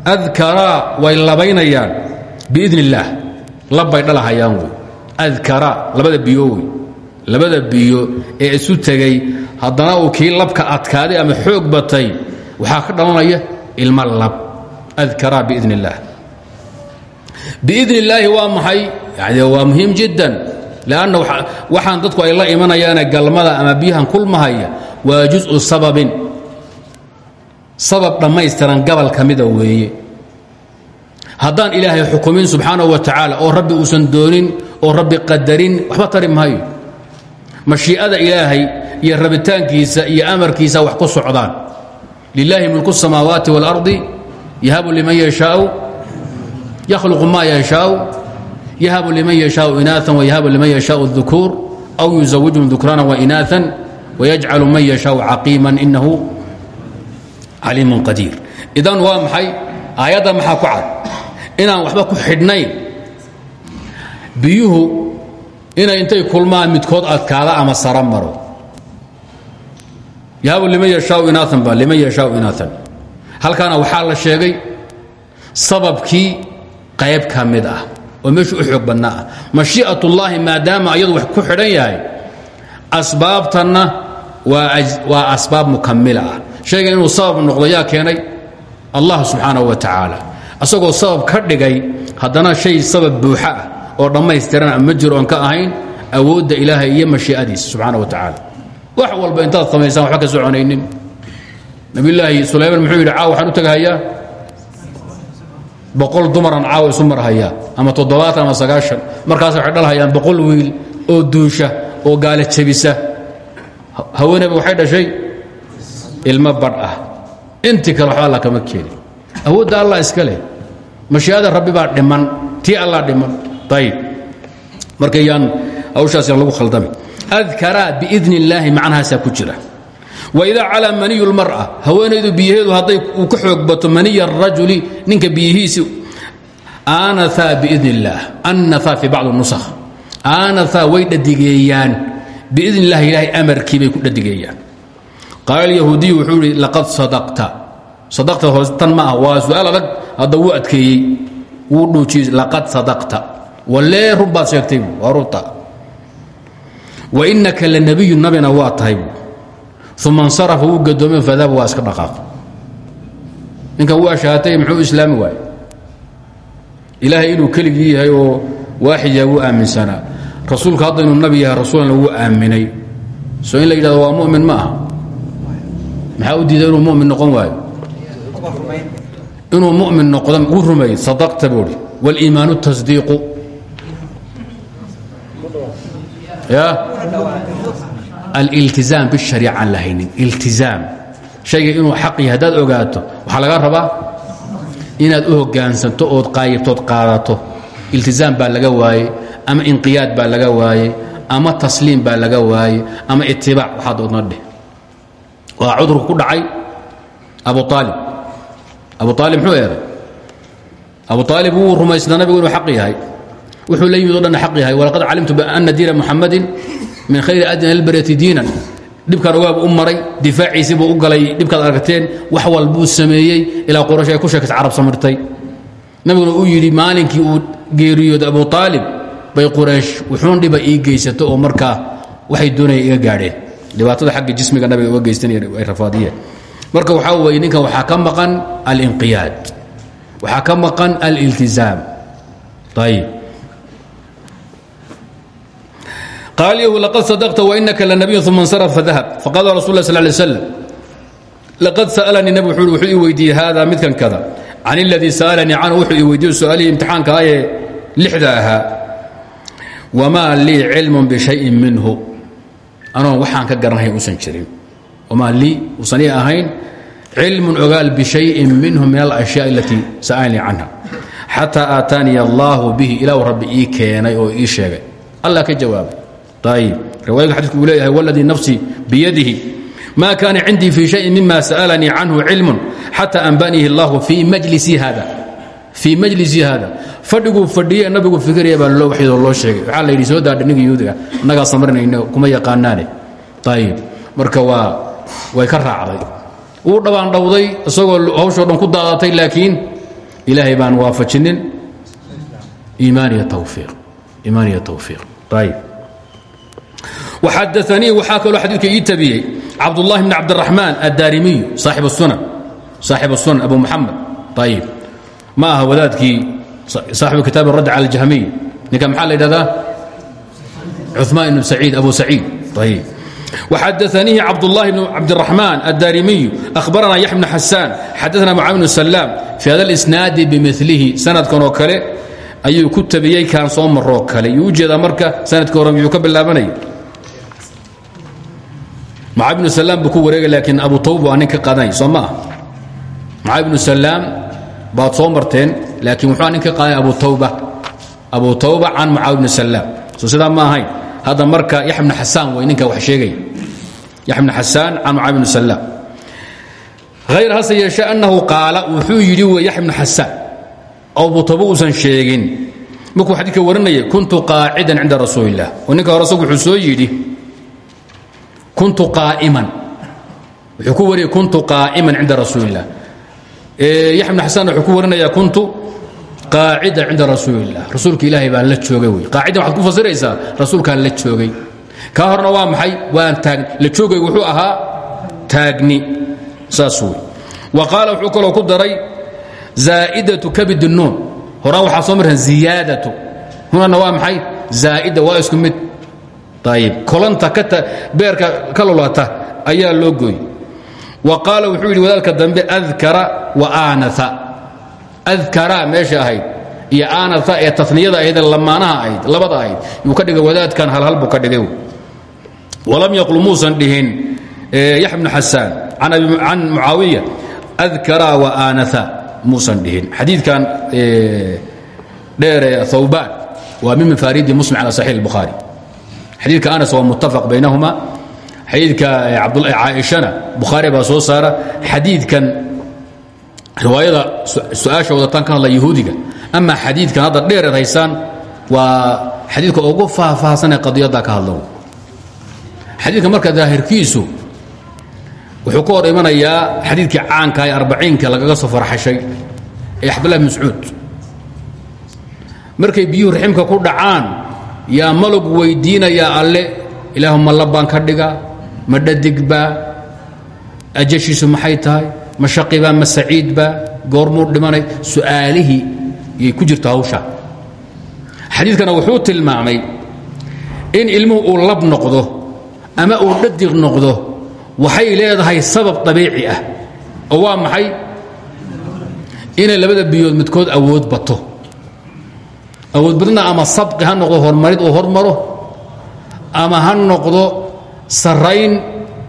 adkaraa way labaynayaan. Biidn illaah dhalahayaan wey. Adkaraa labada biyo labada biyo ee isu tegay haddana uu kii labka adkaaday ama xoog batay waxaa ka dhalanaya ilmo lab. Adkaraa biidn illaah biidn illaahi waa maxay? Yani waa muhiim jiddan. Lanna waxaan dadku ay la imanayaane galmada ama biyahan kulmahaya waa juزu sababin sabab dhammaystiran gabal ka mida weeye. Haddaan ilaahay xukumin subxaanahu wa tacaala oo rabbi uusan doonin oo rabbi qadarin waxba tari maayo. Mashii'ada ilaahay iyo rabitaankiisa iyo amarkiisa wax ku socdaan. Lilaahi mulku samaawaati wاlardi yahabu liman yashaau yakhluqu maa yashaau yahabu liman yashaau inaaan wayahabu liman yashaau dukuur aw yuزawijhum dukrana wainaaan wayajcalu man yashaau caqiima inahu caliimun qadiir. Idan waa maxay? Aayadda maxaa ku cad? Inaan waxba ku xidhnayn. Biyuhu inay intay kulmaan midkood adkaada ama sara maro. Yahabu liman yashaau inaaan ba liman yashaau inaaan halkaana waxaa la sheegay sababkii qayb ka mid ah oo meeshu u xoog badnaa ah. Mashii'at ullaahi maadaama ayadu wax ku xidhan yahay asbaabtanna waa asbaab mukamila ah shaygan inuu sabab noqdo keenay? Allah subxaanahu wa tacaala asagoo sabab ka dhigay haddana shay sabab buuxa ah oo dhammaystirana ma jiro ka ahayn awoodda ilaahay iyo mashii'adiisa subxaana wa tacaala wax walba intaad samaysaan waxba ka soconaynin. Nabiyulaahi sulayman muxuu yidhi waxaan u tagahayaa boqol dumaran caawa isu marhayaa ama toddobaatan ama sagaashan. Markaas waxay dhalhayaan boqol wiil oo duusha oo gaala jebisa. Haweeneyba waxay dhashay ilmo badh ah. Intii kale waxba alla kama keeni awoodda allah iska leh. Mashii'ada rabbi baa dhiman tii allah dhiman. Ayib marka yaan hawshaas yaan lagu khaldami. Adkaraa biidni illaahi macnahaasaa ku jira. Waidaa calaa maniyu lmar'a haweenaydu biyaheedu hadday uu ka xoog bato maniya arajuli ninka biyihiisi aanaa biidn illaah anaa fi bacd nusakh. Aanaa way dhadigeeyaan biidn illahi ilaahay amarkii bay ku dhadigeeyaan qaala yahuudiyu wuxuu ihi laqad sadaqta. Sadaqta hoos tan ma ah waa su'aal adag hadda wuu adkeeyey wuu dhuujiyey laqad sadaqta. Walee run baad sheegtay waa wa inaka lanabiyu nabina waa tahay uma insarafa wuu gadoomay fadaaba waa iska dhaqaaq ninkan wuu ashaatay muxuu islaami waaye? Ilaahay inuu keligii yahay oo waaxid yahay wuu aaminsanaa rasuulka hadda inuu nabi yahay rasuulna aaminay. Soo in la yidhahdo waa mu'min ma aha maxaa u diiday inuu mu'min noqon waayo? Inuu mumin noqdo u rumeey sadaqta buuhi wاliimaanu tasdiiqu. Ya? Aliltizaam bishariica aan lahaynin. Iltizaam shayga inuu xaq yahay haddaad ogaato waxaa laga rabaa? Inaad u hoggaansanto ood qaayibtood qaadato. Iltizaam baa laga waayey ama inqiyaad baa laga waayey ama tasliim baa laga waayey ama itibaac waxaad odna dheh waa cudurku ku dhacay abu aalib abu aalib muxuu abu aalib wuu rumaysnaa nabigu inuu xaq yahay. Wuxuu la yimid o xaq yahay. Walaqad calimtu biana diina muxamadin min khayri adna albaryati diinan. Dhibkan ogaab u maray difaaciisii buu u galay dhibkaad aragteen wax walbuu sameeyey ilaa quraysh ay ku sheekaysa carab samirtay. Nabiguna uu yidhi maalinkii uu geeriyooday abu aalib bay quraysh wuxuun dhiba ii geysato oo markaa waxay doonayeen iga gaadheen dhibaatada xagga jismiga nabiga uga rafaadiyeen. Marka waxaa weeye ninkan waxaa ka maqan alinqiyaad. Waxaa ka maqan aliltizaam. Ayib qaal yahu laqad sadaqta wainaka lanabiyu uma insaraf fadahab faqala rasul lah sal lay slam laqad sa'alanii nabi wuxuu wuxuu ii weydiiyey haada midkan kada. Can اladii sa'alanii canhu wuxuu ii weydiiye su'aalihii imtixaanka ayee lixda ahaa. Wamaa lii cilmun bishayin minhu anoo waxaan ka garanhay usan jirin. Amaa lii usan ii ahayn cilmun ogaal bishayin minhu min alashyaa alatii sa'alnii canha. Xataa aataaniya allaahu bihi ilaahu rabbi ii keenay oo ii sheegay. Allah ka jawaabay. Ayib riwaayadka xadiku uu leeyahay wladii nafsii biyadihi ma kaana cindii fii shayin mima sa'alanii canhu cilmun xataa anbanihi allahu fii majlisi hada fii majlisi haada fadhiguu fadhiye nabigu fikraya baa loo waxyadoo loo sheegay. Waxaa la yidhi soo daadha ninga yuhuudiga nagaa kuma yaqaanaane. Ayib marka waa way ka raacday. Wuu dhabaan dhowday isagoo hawshoo dhan ku daadatay laakiin ilaahay baan waafajinin. Iimaaniya tawfiiq. Iimaaniya tawfiiq. Ayib waxadaanii waxaa kaloo xadiidka ii tabiyey cabdullahi bni cabdiraxmaan addaarimiyu saaib sunan saaxib sunan abu muxamed ayib ma aha wadaadkii saaxibu kitaab الradd calى اljahmiy ninka maxaa la yidhahdaa cuثmaan ibn saciid abu saciid ayib وxadaثanihi cabdالlahi bn cabdالرaحmaan الdarimiyu أhbarana yaح bn xasaan xadaثna mucaawi bn salaam fi hada اlisnaadi bimilihi sanadkan oo kale ayuu ku tabiyey kaan soo maroo kale yuu ujeedaa marka sanadka hore muxuu ka bilaabanaya maca ibnu salaam buu ku wareegay laakiin abu tawb waa nin ka qadanay soo ma ah maca ibnu salaam baad soo marteen laakiin wuxuu nin ka qadanay abu tawba. Can mucaawi bni salaam soo sidaa ma ahayn hadda marka yax xasaan way ninka wax sheegay. Yax bnu xasaan can mucaawi bni salaam hayr hase annahu qaala wuxuu yidhi wey yax xasaan abu tawba uusan sheegin. Markuu xadiidka warinayay kuntu qaacidan cinda rasuuli illah oo wuxuu soo yidhi kuntu qaaiman. Wuxuu ku wariyay kuntu qaa'iman cinda rasuuli yax bn xasan wuxuu ku warinayaa kuntu qaacidan cinda rasuuli illah rasuulka ilaahay baan la joogay wey. Qaacidan waxaad ku fasiraysaa rasuulkaan la joogay. Ka horna waa maxay? Waan taag la joogay wuxuu ahaa taagni. Saas wey. Wa qaala wuxuu kaloo ku daray zaa'idatu kabid nuun. Horaan waxaa soo marran ziyaadatu. Hunana waa maxay? Zaa'ida waa isku mid. Ayib kolanta beerka ka lulata ayaa loo gooy wa qaala wuxuu yidhi wadaadka dambe adkara wa aanaa adkara meesha ahayd iyo aanaa ee taniyada ahayd lamaanaha ahayd labada ahayd yuu ka dhigay wadaadkan halhal buu ka dhigay. Walam yaqlu muusan dhihin yax bnu xasaan can mucaawiya adkara wa aanaa muusan dhihin. Xadiidkan dheere thawbaan waa min mafaaridi muslim cala saxiix اlbukhaari xadiidka anas waa muttafaq baynahuma xadiidka caaishana bukhaari baa soo saara xadiidkan riwaayada su'aasha wadataan ka hadla yahuudiga. Ama xadiidkan hadda dheereed haysaan waa xadiidka ugu faahfaahsanee qadiyadda ka hadla xadiidka marka daahirkiisu wuxuu ka hor imanayaa xadiidkii caanka ee arbaciinka lagaga soo farxashay ee cabdullah bn mascuud. Markay biyuhu raximka ku dhacaan yaa malog weydiinayaa alle ilaahu ma labbaan ka dhiga ma dhadigbaa ajashiisu maxay tahay? Ma shaqibaa ma saciidbaa dhimanay? Su'aalihii yay ku jirto hawsha. Xadiidkana wuxuu tilmaamay in ilmuhu uu lab noqdo ama uu dhadig noqdo waxay leedahay sabab dabiici ah. Waa maxay? Inay labada biyood midkood awood bato. Awood badna ama sabqi ha noqdo horumarid uu hormaro ama ha noqdo sarayn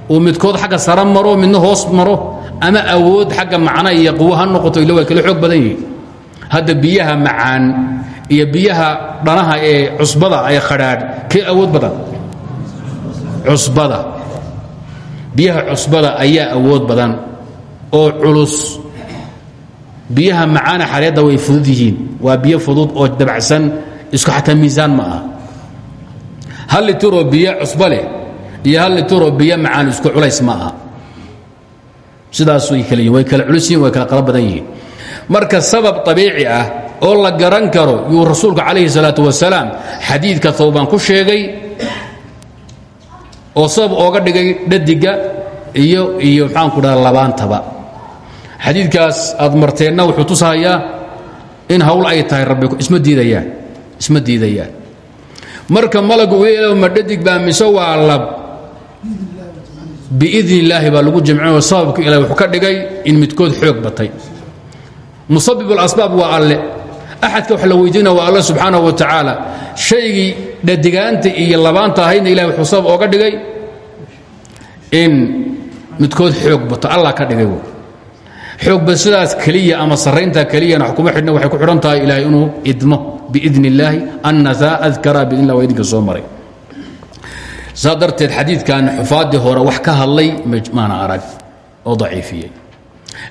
uu midkood xagga sara maro midna hoos maro ama awood xagga macna iyo quwo ha noqoto ila waa kala xoog badan yihiin. Hadda biyaha macaan iyo biyaha dhanaha ee cusbada ee khadhaadh kee awood badan? Cusbada. Biyaha cusbada ayaa awood badan oo culus. Biyaha macaana xareedda way fudud yihiin. Waa biyo fudud oo dabacsan isku xataa miisaan ma aha. Hal litiroo biyo cusba iyo hal litiroo biyo macaan isku culays ma aha. Sidaas way kala yihiin way kala culus yihiin way kala qala badan yihiin. Marka sabab abiici ah oo la garan karo yuu rasuulku calayhi salaatu wasalaam xadiidka towbaan ku sheegay oo sabab ooga dhigay dhadiga iyo iyo maxaanku dhaha labaantaba. Xadiidkaas aad marteenna wuxuu tusahayaa in hawl ay tahay rabbi isma diidayaan isma diidayaan. Marka malagu ma dhadig baa mise waa lab biidni illaahi baa lagu jamcinoo sababka ilahi wuxuu ka dhigay in midkood xoog batay. Musabib اlasbaab waa alle. Axadka wax la weydiina waa alle subxaanaه wa tacaala. Shaygii dhadigaanta iyo labaanta ahaydna ilahi wuxuu sabab ooga dhigay in midkood xoog bato. Allah ka dhigay xoogba sidaas keliya ama sarayntaa keliyana kuma xidhna waxay ku xidhan tahay ilaahay inuu idmo. Biidn illaahi annataa adkara biidn lah waa idinka soo maray saa darteed xadiidkan xufaaddii hore wax ka hadlay maana arag oo daciifiyey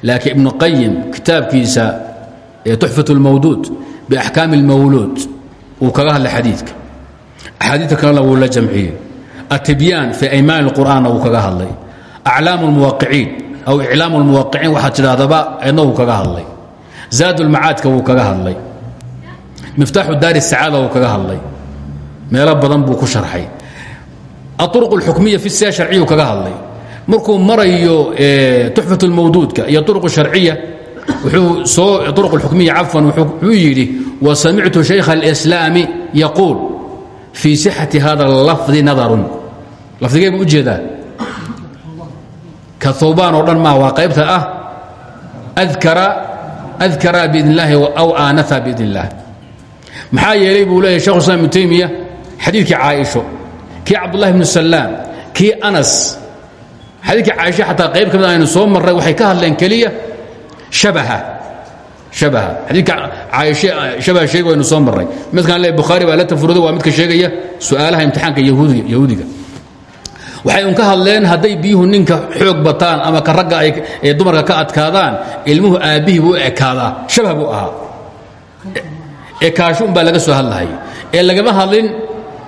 laakiin ibnu qayim kitaabkiisa ee tuxfat اlmawduud biaxkaami اlmawluud uu kaga hadlay xadiidka axaadiidta kalena wuu la jamciyey atibyaan fii aymaan اlqur'aanna wuu kaga hadlay aclaam اlmuwaqiciin aw iclaam اlmuwaqiciin waxaad tidhahdaba eedna wuu kaga hadlay zaad ulmacaadka wuu kaga hadlay miftaaxu daari sacaada wuu kaga hadlay meelo badan buu ku sharxay aruq اlxukmiya fi siya sharciyu kaga hadlay markuu marayo tuxfat اlmawduudka iyo uruq sharciya wuxuu soo uruq اlxukmiya cafwan wuxuu yidhi wasamictu shaykha اlslaami yaquul fii sixati hada اlafdi nadarun lafdigee buu u jeedaa ka hawbaan oo dhan maa waa qaybta ah adkara biidn اllahi aw aanaa biidn اllah maxaa yeelay buu leeyahy shekh islam ibnu taymiya xadiidkii caaisho kii cabdullahi bnu salaam kii anas. Xadiidkii caaisho xataa qayb ka mid aynu soo marray waxay ka hadleen keliya shabaha. Shabaha. Xadiidka caaisho shabaha sheega waynu soo marray. Midkaan le bukhaari baa la tafuruday waa midka sheegaya su'aalaha imtixaanka yahuudiga yahuudiga. Waxay un ka hadleen hadday biyuhu ninka xoog bataan ama ka ragga ee dumarka ka adkaadaan ilmuhu aabbihii buu ekaadaa shabah buu ahaa. Ekaasho umbaa laga soo hadlahay ee lagama hadlin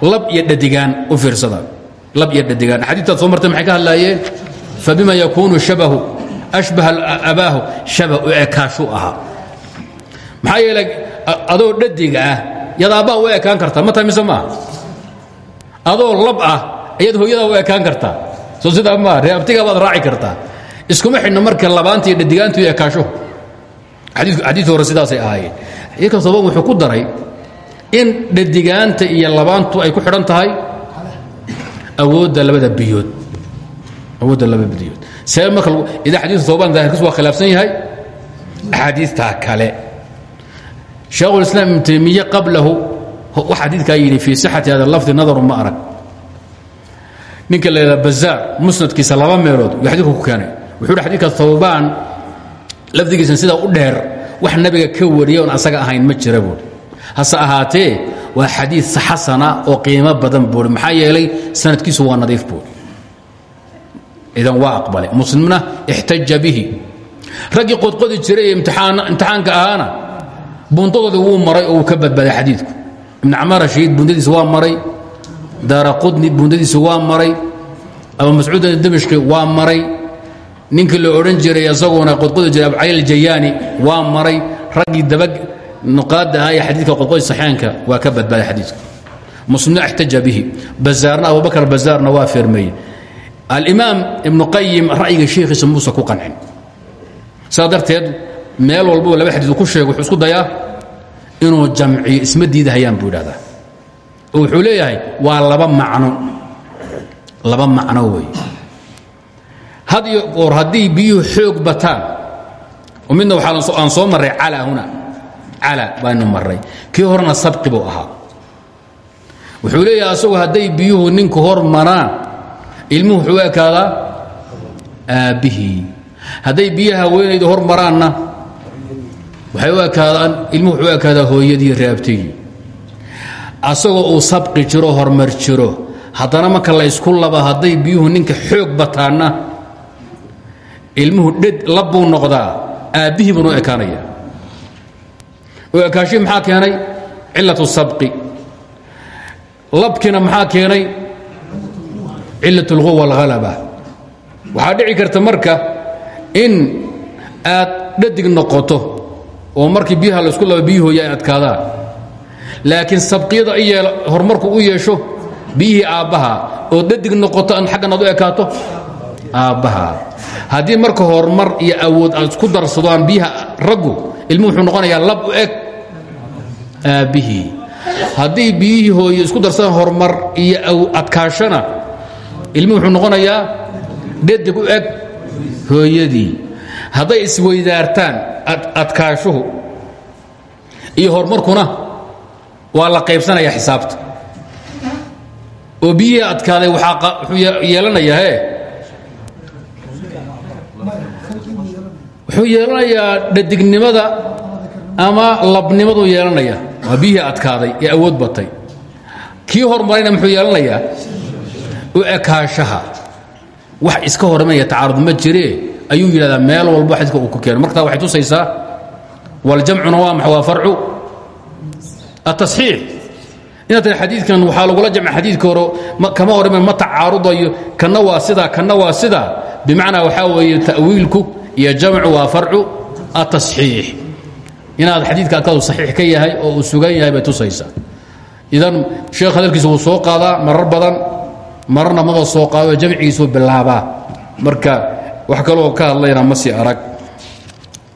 lab iyo dhadigaan u fiirsada. Lab iyo dhadigaan xadiidtaad soo martay maxay ka hadlaayeen fabima yakuunu shabahu ashbaha abaahu shabah u ekaashuu ahaa maxaa yeelay adoo dhadiga ah yaad aabbaa u ekaan kartaa ma tahay mise maaha adoo lab ah ayaad hooyadaa u ekaan kartaa soo sidaa maa ree abtigaa baad raaci kartaa. Iskuma xidhno marka labaanta iyo dhadigaantu iyo ekaasho xadiidkii hore sidaasay ahaayeen. Xadiidka toban wuxuu ku daray in dhadigaanta iyo labaantu ay ku xidhan tahay? Awoodda labada biyood. Awoodda labada biyood. See marka idaa xadiidka toban daahirkiisu waa khilaafsan yahay? Axaadiistaa kale. Sheekhulislaam ibnu taymiye qablahu wax xadiidkaa yidhi fii sixati hada lafdi nadaru ma arag. Ninka la yidhaha bazaar musnadkiisa laba meelood yuu xadidku ku keenay. Wuxuu yidhi xadidka thawbaan lafdigiisan sidaa u dheer. Wax nabiga ka wariya oon asaga ahayn ma jira buuri hase ahaatee waa xadiid xasana oo qiimo badan buuri. Maxaa yeelay sanadkiisu waa nadiif buuri. Idan waa aqbalay muslimna ixtaja bihi. Raggii qodqodi jiray ee imtixaanka ahaana buntadoodii wuu maray oo uu ka badbaaday xadiidku. Ibn camaar rashiid buntadiisa waa maray. Daara qudni buntadiisa waa maray. Abu mascuud dimishqi waa maray. Ninkii la odhan jiray isaguna qodqodi jiray abu cali aljayaani waa maray. Raggii daba nuqaadda ahaa ee xadiidka qodqodi saxeenka waa ka badbaaday xadiidku muslimna ixtaja bihi. Bazaarna abubakar bazaarna waa firmeeyey. Alimaam ibnu qayim ra'yiga sheekhiisa muuse ku qancin. Saa darteed meel walbaba laba xadiid ku sheego wuxuu isku dayaa inuu jamciyo isma diidahayaan buu idhahdaa oo wuxuu leeyahay waa laba macno. Laba macno weeye. Had iyo goor haddii biyuhu xoog bataan midna waxaan soo marray cala huna baanu marray. Kii horena sabqi buu ahaa. Wuxuu leeyahay asagu hadday biyuhu ninku hor maraan ilmuhu wuxuu ekaadaa aabbihii hadday biyaha haweenaydu hor maraanna waxay u ekaadaan ilmuhu wuxuu ekaadaa hooyadii raabtigii asagoo uu sabqi jiro hormar jiro haddana marka la ysku laba hadday biyuhu ninka xoog bataanna ilmuhu dhed labbuu noqdaa aabbihii buunu ekaanaya oo ekaashii maxaa keenay? Cilat sabqi. Labkiina maxaa keenay? Cilat اlquwa اlhalaba waxaa dhici karta marka in aad dhadig noqoto oo markii biyaha laysku laba biyahooya ay adkaadaan. Laakiin sabqiyada horumarku u yeesho biyihii aabbaha oo dhadig noqoto an xaggan aad u ekaato aabbaha. Haddii marka horumar iyo awood aad isku darsado aabbihii. Haddii biyihii hooye isku darsadaan horumar iyo adkaashana ilmuhu wuxuu noqonayaa dhadig u eg hooyadii. Hadday isweydaartaan adkaashuhu iyo horumarkuna waa la qaybsanaya xisaabta. Oo biyihii adkaaday wuxuu yeelanayaa he wuxuu yeelanayaa dhadignimada ama labnimaduu yeelanaya. Waa biyihii adkaaday ee awood batay. Kii horumarayna muxuu yeelanayaa? U ekaashaha. Wax iska hormanaya tacaarud ma jire. Ayuu yidhahdaa meel walba xadka uu ku keeno markaa waxay tusaysaa waljamcuna waa maxa waa farcu. Atasxiix inaad tiri xadiidkan waxaa lagula jamca xadiidka hore. Kama horman ma tacaarudayo. Kanna waa sidaa kanna waa sidaa bimacnaa waxaa weeye ta'wiilku iyo jamcu waa farcu. Atasxiix inaad xadiidka adkaadu saxiix ka yahay oo uu sugan yahay bay tusaysaa. Idan sheekh hadalkiisa wuu soo qaadaa marar badan mararna maba soo qaado jamcigiisuu bilaabaa. Marka wax kaloo ka hadlayna ma sii arag.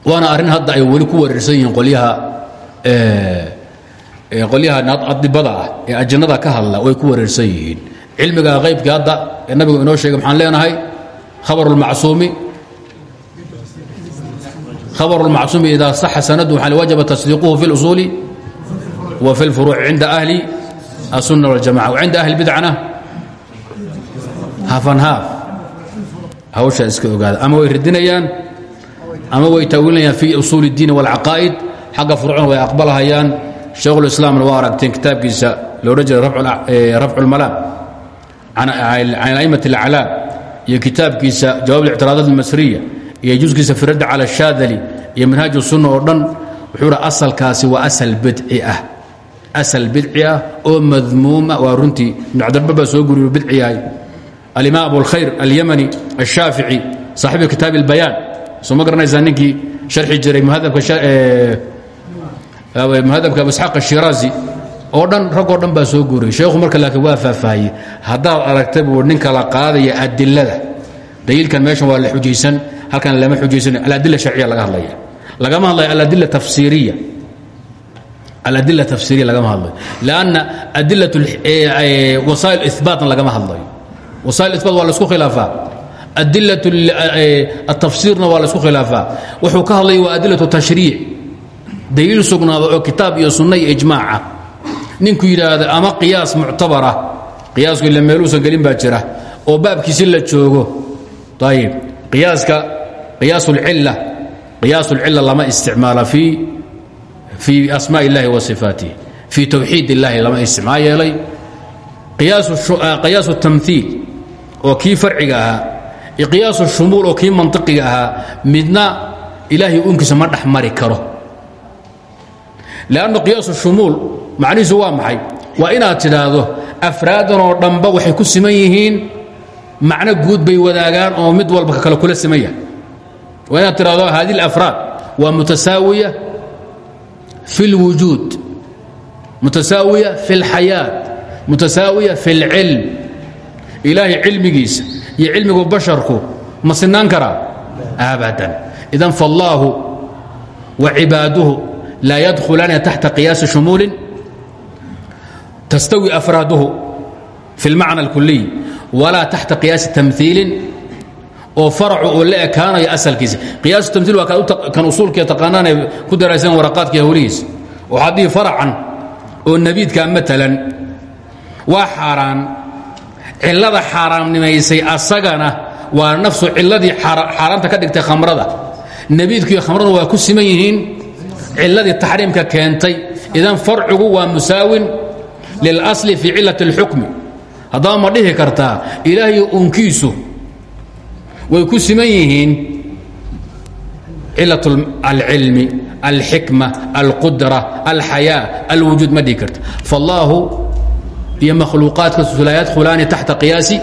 Waana arrin hadda ay weli ku wareersan yihiin qolyaha qolyaha adibada ah ee ajannada ka hadla way ku wareersan yihiin. Cilmiga qaybkii hadda nabigu inoo sheegay maxaan leenahay? Khabaru lmacsuumi khabaru lmacsuumi idaa saxa sanadu waxaa wajaba tasdiiquhu fi اlusuuli wa fi اlfuruuc cinda ahli الsunna wاljamaca وcinda ahli bidcana haafan haaf hawshaa iska ogaada ama way radinayaan ama way taawiilinayaan fi usuul اdiin wاlcaqaa'id xagga furuucna way aqbalahayaan shaykhulislaamna waa aragteen kitaabkiisa loodhan jiray rafcu اlmalaam can a'imat اlaclaam iyo kitaabkiisa jawaab اlictiraadaat اlmasriya iyo juskiisa firadda cala shaadali iyo manhaaj sunna dhan wuxuu hi asalkaasi waa asal bidci ah. Asal bidci ah oo madmuuma waa runtii ibnu cabdilbar baa soo guriyo bidci yahay. Alimaam abulkhayr alyamani ashaafici saaxibu kitaab اlbayaan soo ma garanaysaa ninkii sharxi jiray muhadabka abu isxaaq ashiraazi oo dhan raggoo dhan baa soo guuriyey sheekhu marka laakiin waa faahfaahiyey haddaad aragta buu ninka la qaadaya adilada daliilkan meeshan waa la xujaysan halkan lama xujaysan. Aladila sharciya laga hadlaya. Lagama hadlayo aladila tafsiiriya aladila tafsiiriya lagama hadlayo. Lanna adilat wasaa'il ihbaatna lagama hadlayo. Wasaa'il ihbaat waa la isku khilaafaa. Adilat atafsiirna waa la isku khilaafaa. Wuxuu ka hadlaya waa adilatu tashriic. Daliil sugnaada oo kitaab iyo sunna iyo ijmaaca. Ninku yidhaahda ama qiyaas muctabara. Qiyaasku ila meeluusan gelin baa jira. Oo baabkiisi la joogo ayib qiyaaska qiyaas اlcila qiyaas اlcila lama isticmaala fii fii asmaaء اllahi wa صifaatih fii towxiid اllahi lama isticmaa yeelay qiyaas الtamhiil oo kii farciga ahaa iyo qiyaas الshumuul oo kii manطiqiga ahaa midna ilaahay unkiisa ma dhex mari karo lanna qiyaas shumuul macnihiisu waa maxay waa inaad tidhaahdo afraadan oo dhanba waxay ku siman yihiin macno guud bay wadaagaan oo mid walba ka kale kula siman yahay waa inaad tidhahdo hadi اlafraad waa mutasaawiya fi اlwujuud mutasaawiya fi اlxayaat mutasaawiya fi اlcilm ilaahay cilmigiisa iyo cilmigu basharku ma sinaan karaa abadan idan faallaahu wa cibaaduhu laa yadkhulaana taxta qiyaasi shumuulin tastawi afraaduhu fi اlmacna اlkuliy walaa taxta qiyaasi tamhiilin oo faracu uu la ekaanayo asalkiisa qiyaasu tamhiil waa kan usuulkiiya taqaanaan ay ku darayseen waraqaadkii hawlihiisa waxaad dhihi faracan oo nebiidka maalan waa xaaraan cillada xaaraamnimaysay asagana waa nafsu cilladii xaaraanta ka dhigtay khamrada nebiidku iyo khamradu waa ku siman yihiin cilladii taxriimka keentay idan farcigu waa musaawin lilasli fii cillat اlxukmi haddaba ma dhihi kartaa ilaahiyo unkiisu way ku siman yihiin cilaة alcilmi alxikma alqudra alxayaa alwujuud ma dhihi karta faallaahu iyo makhluuqaadka la yadkhulaani taxta qiyaasi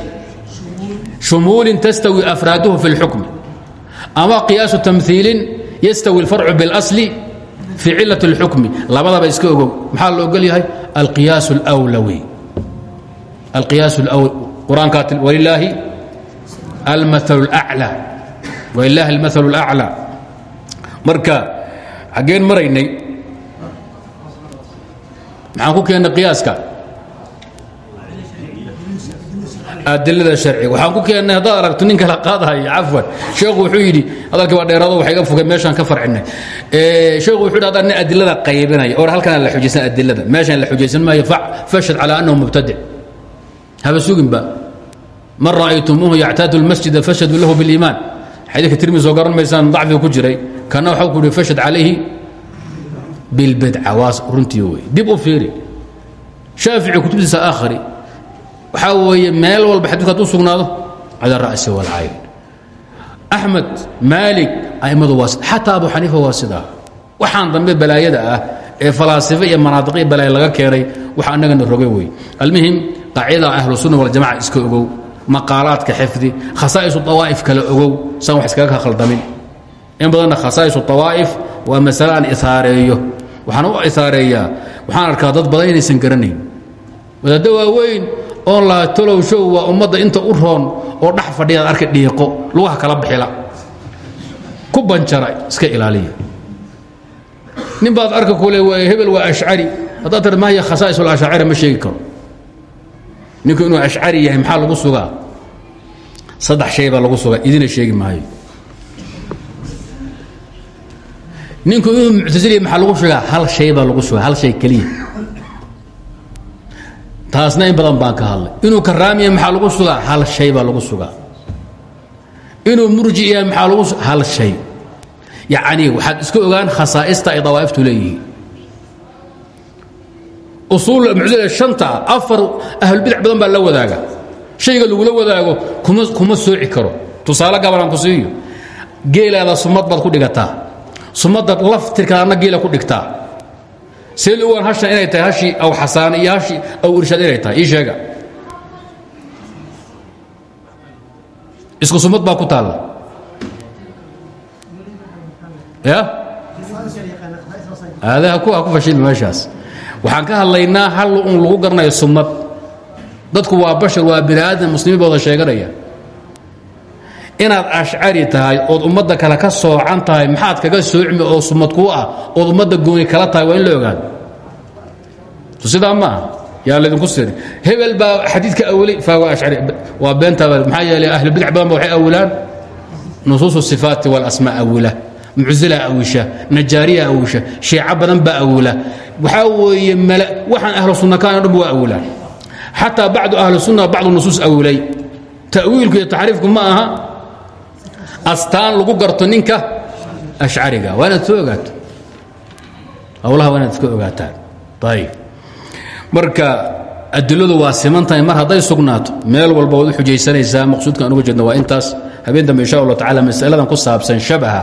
shumuulin tastawi afraaduhu fi اlxukmi ama qiyaasu tamhiilin yastawi اlfarcu biاlasli fii cilaة اlxukmi labadaba iska ogow maxaa la ogol yahay alqiyaas اlأwlawi alqiyaas qur-aankaa walilaahi almaal اlأclى walilaahi almaal اlأclى marka xaggeen maraynay maxaan ku keennay qiyaaska adilada harciga waxaan ku keennay haddaad aragto nin kala qaadahaya cafwan sheekhu wuxuu yidhi hadalkii baa dheeraado waxa iga fogay meeshaan ka farcinay sheekhu wuxuu yidhi haddaan nin adilada qaybinaya or halkanaan la xujaysan adilada meeshaan la xujaysan maayo fashad calaa annahu mubtadic haba suginba. Man ra'aytumuuhu yactaadu اlmasjida fashaduu lahu biاliimaan xadiidka tirmidi soo garan maysaan dacfiga ku jiray. Kana waxau ku yidhi fashad calayhi bilbidca. Waa runtii wey. Dib u fiiri. Shaafici kutubtiisa aakhari waxaa weeye meel walba xadidku haduu sugnaado cala ra'si walcayn axmed maalik a'immadu waa xataa abu xaniifa waa sidaa waxaan dambe balaayada ah ee falaasife iyo manaadiqiya balaaya laga keenay waxa annagana roge wey. Almuhim qaacidada ahlusunna waljamaca iska ogow maqaalaadka xifdi khasaa'isu awaa'if kale ogow saan wax iskaga khaldamin in badanna khasaa'isu awaa'if waa masale aan isaareeyo. Waxaan u isaareeyaa waxaan arkaa dad badan inaysan garanayn. Wadaaddo waaweyn oon laha tolow show waa ummadda inta u roon oo dhex fadhiyaad arka dhiiqo lugaha kala bixila. Ku banjara iska ilaaliya. Nin baad arka kule hebel waa ashcari. Haddaad tir mahya khasaa'is ulashacira ma sheegi karo ninku inuu ashcari yahay maxaa lagu sugaa? Saddex shay baa lagu sugaa idina sheegi maayo. Ninku inuu muctasiliya maxaa lagu sugaa? Hal shay baa lagu sugaa hal shay keliya. Taasna in badan baan ka hadlay. Inuu karaamiya maxaa lagu sugaa? Hal shay baa lagu sugaa. Inuu murji yahay maxaa lagu hal shay. Yacni waxaad iska ogaan khasaa'ista ay dawaa'iftu leeyihiin usuul muctazila shanta afar ahlulbidac badan baa la wadaaga. Shayga lagula wadaago kuma kuma sooci karo. Tusaale gabalaan ku siiyo geelaada sumad baad ku dhigataa. Sumadda laftirkaadna geela ku dhigtaa. See logaan hashan inay tahay hashii aw xasaane iyo hashii aw irshaad inay tahay ii sheega. Isku sumad baa ku taalla. Ya? Aadaha ku ku fashilmi meeshaas waxaan ka hadlaynaa hal un lagu garanayo sumad dadku waa bashar waa bini aadam muslimiin booda sheeganaya. Inaad ashcari tahay ood ummadda kale ka soocan tahay maxaad kaga soocmi oo sumad kuu ah ood ummadda gooni kala tahay waa in la ogaado. Sidaa maaha yaa laydinku siri. Hebel baa xadiidka ashcari waa beentaaba maxaa yeelay ahlulbidac badan ba waxay awilaan nusuusu sifaati walasmaa awila muczila awisha najaariya awisha shiico badan baa awila waxaa weeye waxaan ahlu sunna kaan o dhan waa awilaan xataa bacdu ahli sunna bacdu nusuus awilay ta'wiilku iyo taxriifku ma aha. Astaan lagu garto ninka ashcariga. Waa inaad soo ogaato. Hawlaha waa marka adiladu waa siman tahay. Mar hadday sugnaato meel walba waad u xujaysanaysaa. Maqsuudka aan uga jeedna waa intaas. Habeen dambe insha allah tacala masaladan ku saabsan shabaha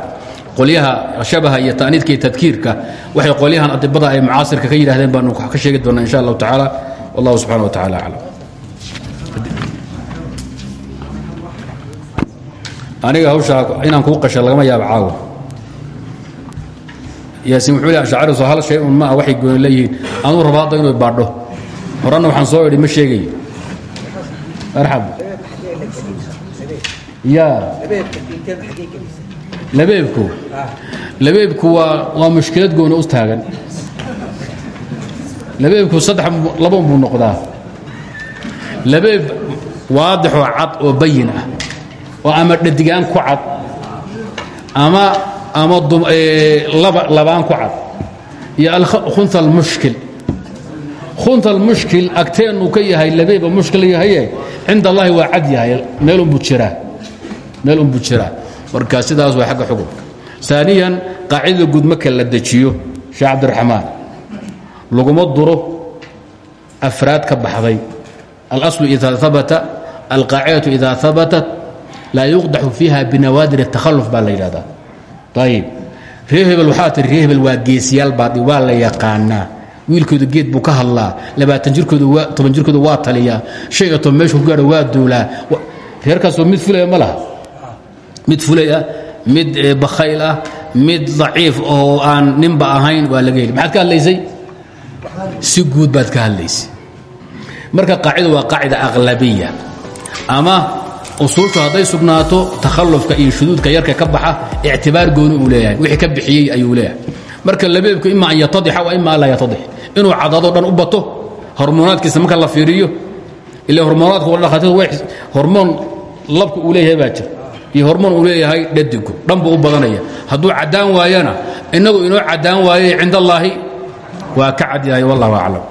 qolyaha shabaha iyo ta'niidka iyo tadkiirka waxay qolyahan adibada ay mucaasirka ka yidhahdeen baanu ka sheegi doonaa insha allahu tacaala. Wallahu subxana wa tacala aclam. Aniga hawshaa inaan kuu qasha lagama yaabo caawa yaasiin wuxuu le ashacarisu hal shay un maaha waxay gooni leeyihiin. Anuu raba hadda inuu baadho. Horanna waxaan soo idhi ma sheegayo marxab ya labeebku. Labeebku waa waa mushkilad gooni u taagan labeebku saddex laba buu noqdaa. Labeeb waadixoo cad oo bayin ah ama dhadigaan ku cad ama ama labaan ku cad. Iyo alkhunha almushkil khunha almushkil agteennu ka yahay labeeba mushkil yahaye cinda allahi waa cad yahay. Meel unbuu jiraa. Meel marka sidaas waa agga xukunka aaniyan qaacidada guud marka la dejiyo sheekh cabdiraxmaan laguma afraad ka baxday. Alaslu ida abata alqaacidatu ida abatat laa yuqdaxu fiiha binawaadir اtakhaluf baa la yidhahdaa. Ayib ree hebel waxaa tii ree hebel waa geesiyaal baadi waa la yaqaanaa. Wiilkooda geed buu ka hadlaa labaatan jirkooda toban jirkooda waa taliyaa. Shan iyo toban ku gaadha waa duulaa. Reerkaasoo mid fulaya ma laha mid fulay ah mid bakhayl ah mid daciif oo aan ninba ahayn waa laga heli maxaad ka hadlaysay? Si guud baad ka hadlaysay. Marka qaacida waa qaacida aqlabiya. Ama usuushu hadday sugnaato takhallufka iyo shuduudka yarka ka baxa ictibaar gooni uu leeyahay. Wixii ka bixiyey ayuu leeyahay. Marka labeebku ima an yatadixa wa ima an laa yatadix. Inuu cadado dhan u bato hormoonaadkiisa marka la fiiriyo ila hormoonaadka dhakhaatiirtu hormoon labka uu leeyahay baa jira iyo hormoon uu leeyahay dhadigu dhan buu u badanaya. Hadduu caddaan waayana innagu inoo caddaan waayey cind allaahi waa ka cad yahay wallahu aclam